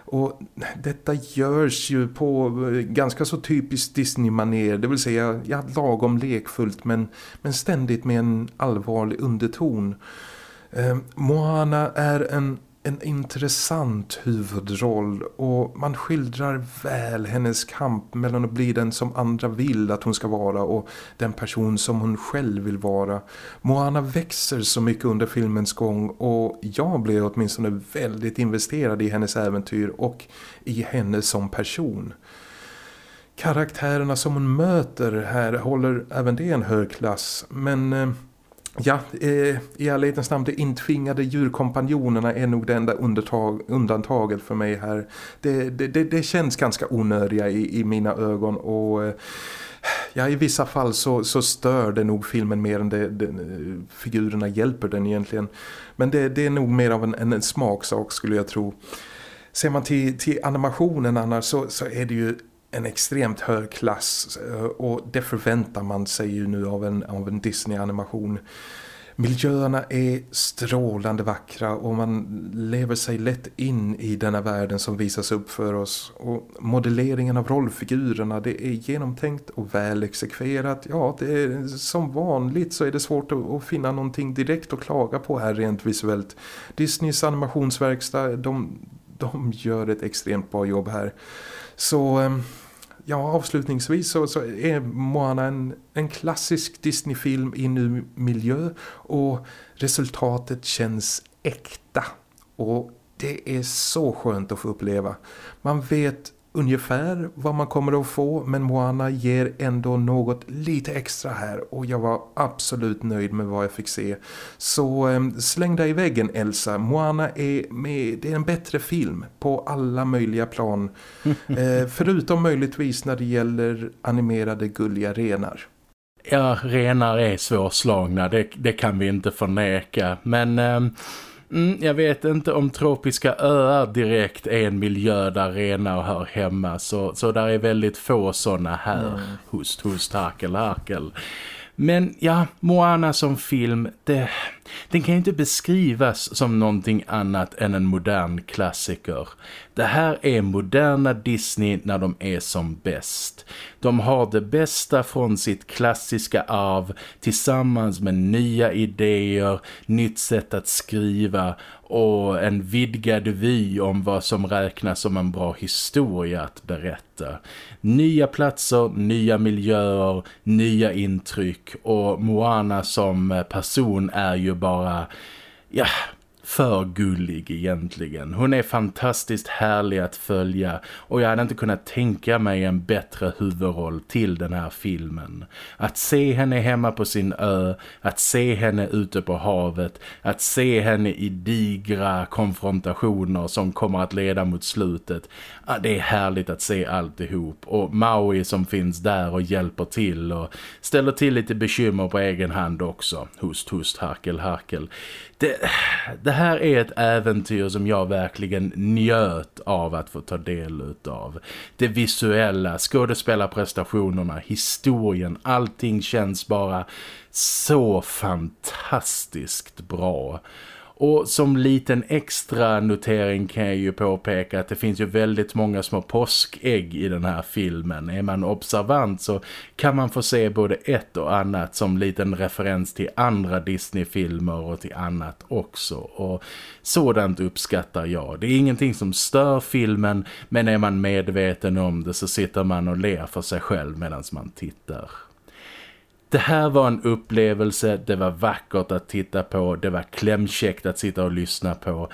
Och detta görs ju på eh, ganska så typiskt Disney-manér, det vill säga ja, lagom lekfullt men, men ständigt med en allvarlig underton. Eh, Moana är en en intressant huvudroll och man skildrar väl hennes kamp mellan att bli den som andra vill att hon ska vara och den person som hon själv vill vara. Moana växer så mycket under filmens gång och jag blev åtminstone väldigt investerad i hennes äventyr och i henne som person. Karaktärerna som hon möter här håller även det en hög klass men eh, Ja, eh, i ärlighetens namn, de intvingade djurkompanjonerna är nog det enda undantag, undantaget för mig här. Det, det, det, det känns ganska onödiga i, i mina ögon och... Eh, ja, i vissa fall så, så stör det nog filmen mer än det, det, eh, figurerna hjälper den egentligen. Men det, det är nog mer av en, en, en smaksak skulle jag tro. Ser man till, till animationen annars så, så är det ju en extremt hög klass eh, och det förväntar man sig ju nu av en, av en Disney-animation. Miljöerna är strålande vackra och man lever sig lätt in i denna världen som visas upp för oss. Och modelleringen av rollfigurerna det är genomtänkt och väl exekverat. Ja, det är, som vanligt så är det svårt att, att finna någonting direkt att klaga på här rent visuellt. Disneys animationsverkstad, de, de gör ett extremt bra jobb här. Så ehm, ja, avslutningsvis så, så är Moana en, en klassisk Disney-film i nu miljö och resultatet känns äkta. Och det är så skönt att få uppleva. Man vet ungefär vad man kommer att få men Moana ger ändå något lite extra här och jag var absolut nöjd med vad jag fick se. Så eh, släng dig i väggen Elsa, Moana är, med, det är en bättre film på alla möjliga plan. eh, förutom möjligtvis när det gäller animerade gulliga renar. Ja, renar är svårslagna, det, det kan vi inte förneka. Men... Eh Mm, jag vet inte om tropiska öar direkt är en miljö där renar hör hemma. Så, så där är väldigt få sådana här. Mm. Hust, hust, harkel, harkel. Men ja, Moana som film, det, den kan ju inte beskrivas som någonting annat än en modern klassiker. Det här är moderna Disney när de är som bäst. De har det bästa från sitt klassiska arv tillsammans med nya idéer, nytt sätt att skriva och en vidgad vy om vad som räknas som en bra historia att berätta. Nya platser, nya miljöer, nya intryck och Moana som person är ju bara, ja, för gullig egentligen. Hon är fantastiskt härlig att följa och jag hade inte kunnat tänka mig en bättre huvudroll till den här filmen. Att se henne hemma på sin ö, att se henne ute på havet, att se henne i digra konfrontationer som kommer att leda mot slutet. Ja, det är härligt att se alltihop och Maui som finns där och hjälper till och ställer till lite bekymmer på egen hand också. Hust, hust, harkel, harkel. Det, det här är ett äventyr som jag verkligen njöt av att få ta del av. Det visuella, skådespelarprestationerna, historien, allting känns bara så fantastiskt bra. Och som liten extra notering kan jag ju påpeka att det finns ju väldigt många små påskägg i den här filmen. Är man observant så kan man få se både ett och annat som liten referens till andra Disney-filmer och till annat också. Och sådant uppskattar jag. Det är ingenting som stör filmen men är man medveten om det så sitter man och ler för sig själv medan man tittar. Det här var en upplevelse, det var vackert att titta på, det var klämkäckt att sitta och lyssna på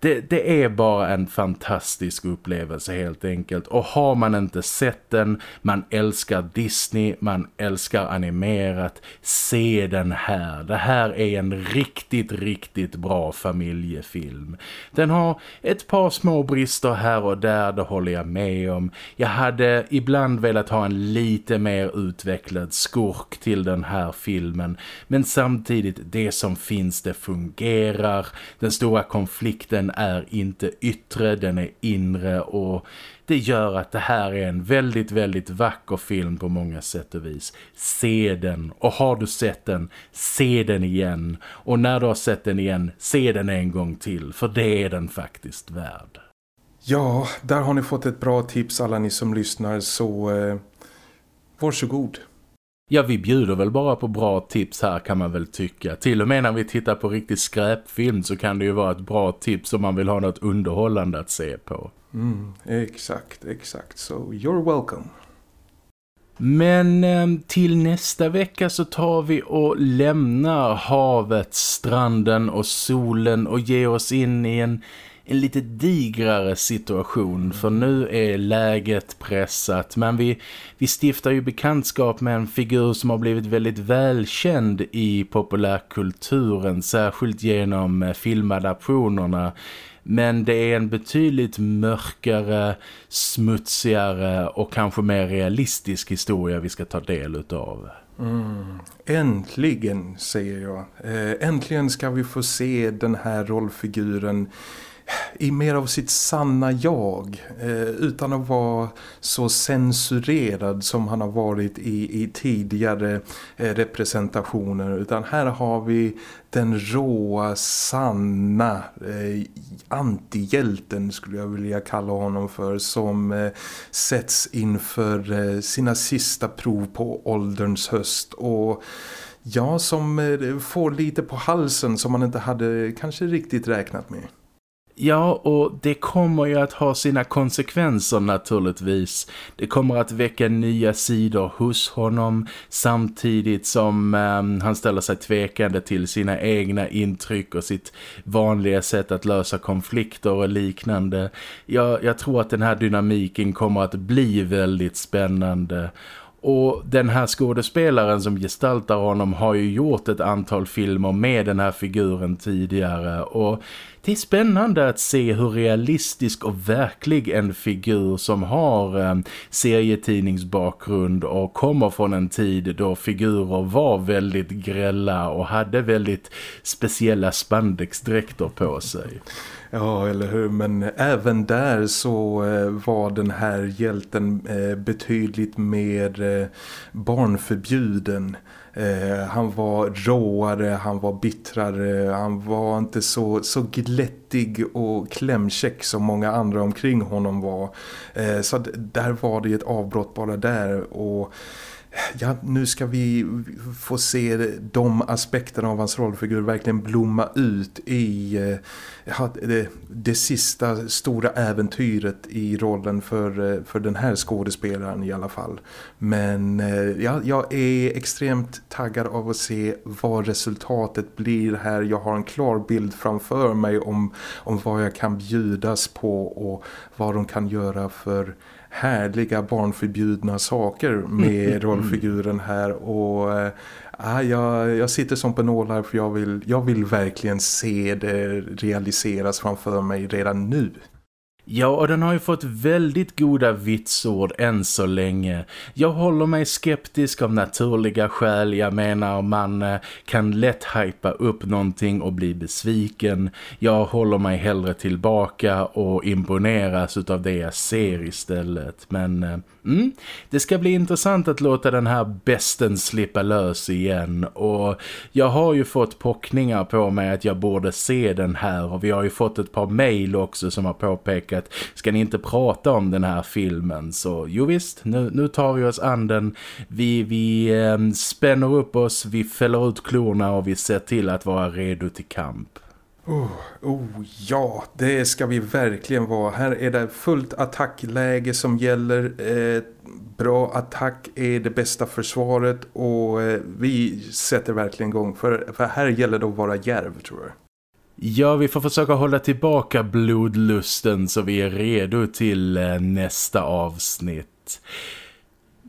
det, det, är bara en fantastisk upplevelse helt enkelt. Och har man inte sett den, man älskar Disney, man älskar animerat, se den här. Det här är en riktigt, riktigt bra familjefilm. Den har ett par små brister här och där, det håller jag med om. Jag hade ibland velat ha en lite mer utvecklad skurk till den här filmen. Men samtidigt, det som finns, det fungerar. Den stora konflikten den är inte yttre, den är inre och det gör att det här är en väldigt, väldigt vacker film på många sätt och vis. Se den och har du sett den, se den igen. Och när du har sett den igen, se den en gång till, för det är den faktiskt värd. Ja, där har ni fått ett bra tips alla ni som lyssnar så eh, varsågod. Ja, vi bjuder väl bara på bra tips här kan man väl tycka. Till och med när vi tittar på riktigt skräpfilm så kan det ju vara ett bra tips om man vill ha något underhållande att se på. Mm, exakt, exakt. So you're welcome. Men eh, till nästa vecka så tar vi och lämnar havet, stranden och solen och ger oss in i en en lite digrare situation för nu är läget pressat men vi, vi stiftar ju bekantskap med en figur som har blivit väldigt välkänd i populärkulturen särskilt genom eh, filmadaptionerna men det är en betydligt mörkare, smutsigare och kanske mer realistisk historia vi ska ta del utav. Mm. Äntligen, säger jag. Eh, äntligen ska vi få se den här rollfiguren i mer av sitt sanna jag eh, utan att vara så censurerad som han har varit i, i tidigare eh, representationer utan här har vi den råa, sanna eh, antihjälten skulle jag vilja kalla honom för som eh, sätts inför eh, sina sista prov på ålderns höst och ja, som eh, får lite på halsen som man inte hade kanske riktigt räknat med. Ja, och det kommer ju att ha sina konsekvenser naturligtvis. Det kommer att väcka nya sidor hos honom samtidigt som eh, han ställer sig tvekande till sina egna intryck och sitt vanliga sätt att lösa konflikter och liknande. Jag, jag tror att den här dynamiken kommer att bli väldigt spännande och den här skådespelaren som gestaltar honom har ju gjort ett antal filmer med den här figuren tidigare och det är spännande att se hur realistisk och verklig en figur som har eh, serietidningsbakgrund och kommer från en tid då figurer var väldigt grälla och hade väldigt speciella spandexdräkter på sig. Ja, eller hur? Men även där så eh, var den här hjälten eh, betydligt mer eh, barnförbjuden eh. Han var råare, han var bittrare, han var inte så, så glättig och klämkäck som många andra omkring honom var. Eh, så där var det ett avbrott bara där och ja, nu ska vi få se de aspekterna av hans rollfigur verkligen blomma ut i eh, ja, det, det sista stora äventyret i rollen för, eh, för den här skådespelaren i alla fall. Men eh, ja, jag är extremt taggad av att se vad resultatet blir här. Jag har en klar bild framför mig om, om vad jag kan bjudas på och vad de kan göra för härliga barnförbjudna saker med rollfiguren här och äh, jag, jag sitter som på nålar för jag vill, jag vill verkligen se det realiseras framför mig redan nu. Ja, och den har ju fått väldigt goda vitsord än så länge. Jag håller mig skeptisk av naturliga skäl. Jag menar, man eh, kan lätt hypa upp någonting och bli besviken. Jag håller mig hellre tillbaka och imponeras av det jag ser istället. Men eh, mm, det ska bli intressant att låta den här besten slippa lös igen. Och jag har ju fått pockningar på mig att jag borde se den här. Och vi har ju fått ett par mejl också som har påpekat att ska ni inte prata om den här filmen så jo visst, nu, nu tar vi oss an den. Vi, vi eh, spänner upp oss, vi fäller ut klorna och vi ser till att vara redo till kamp. Oh, oh, ja, det ska vi verkligen vara. Här är det fullt attackläge som gäller. Eh, bra attack är det bästa försvaret och eh, vi sätter verkligen igång. För, för här gäller det att vara järv tror jag. Ja, vi får försöka hålla tillbaka blodlusten så vi är redo till eh, nästa avsnitt.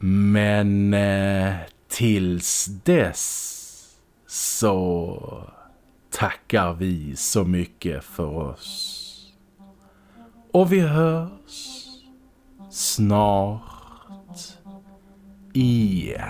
Men eh, tills dess så tackar vi så mycket för oss. Och vi hörs snart igen.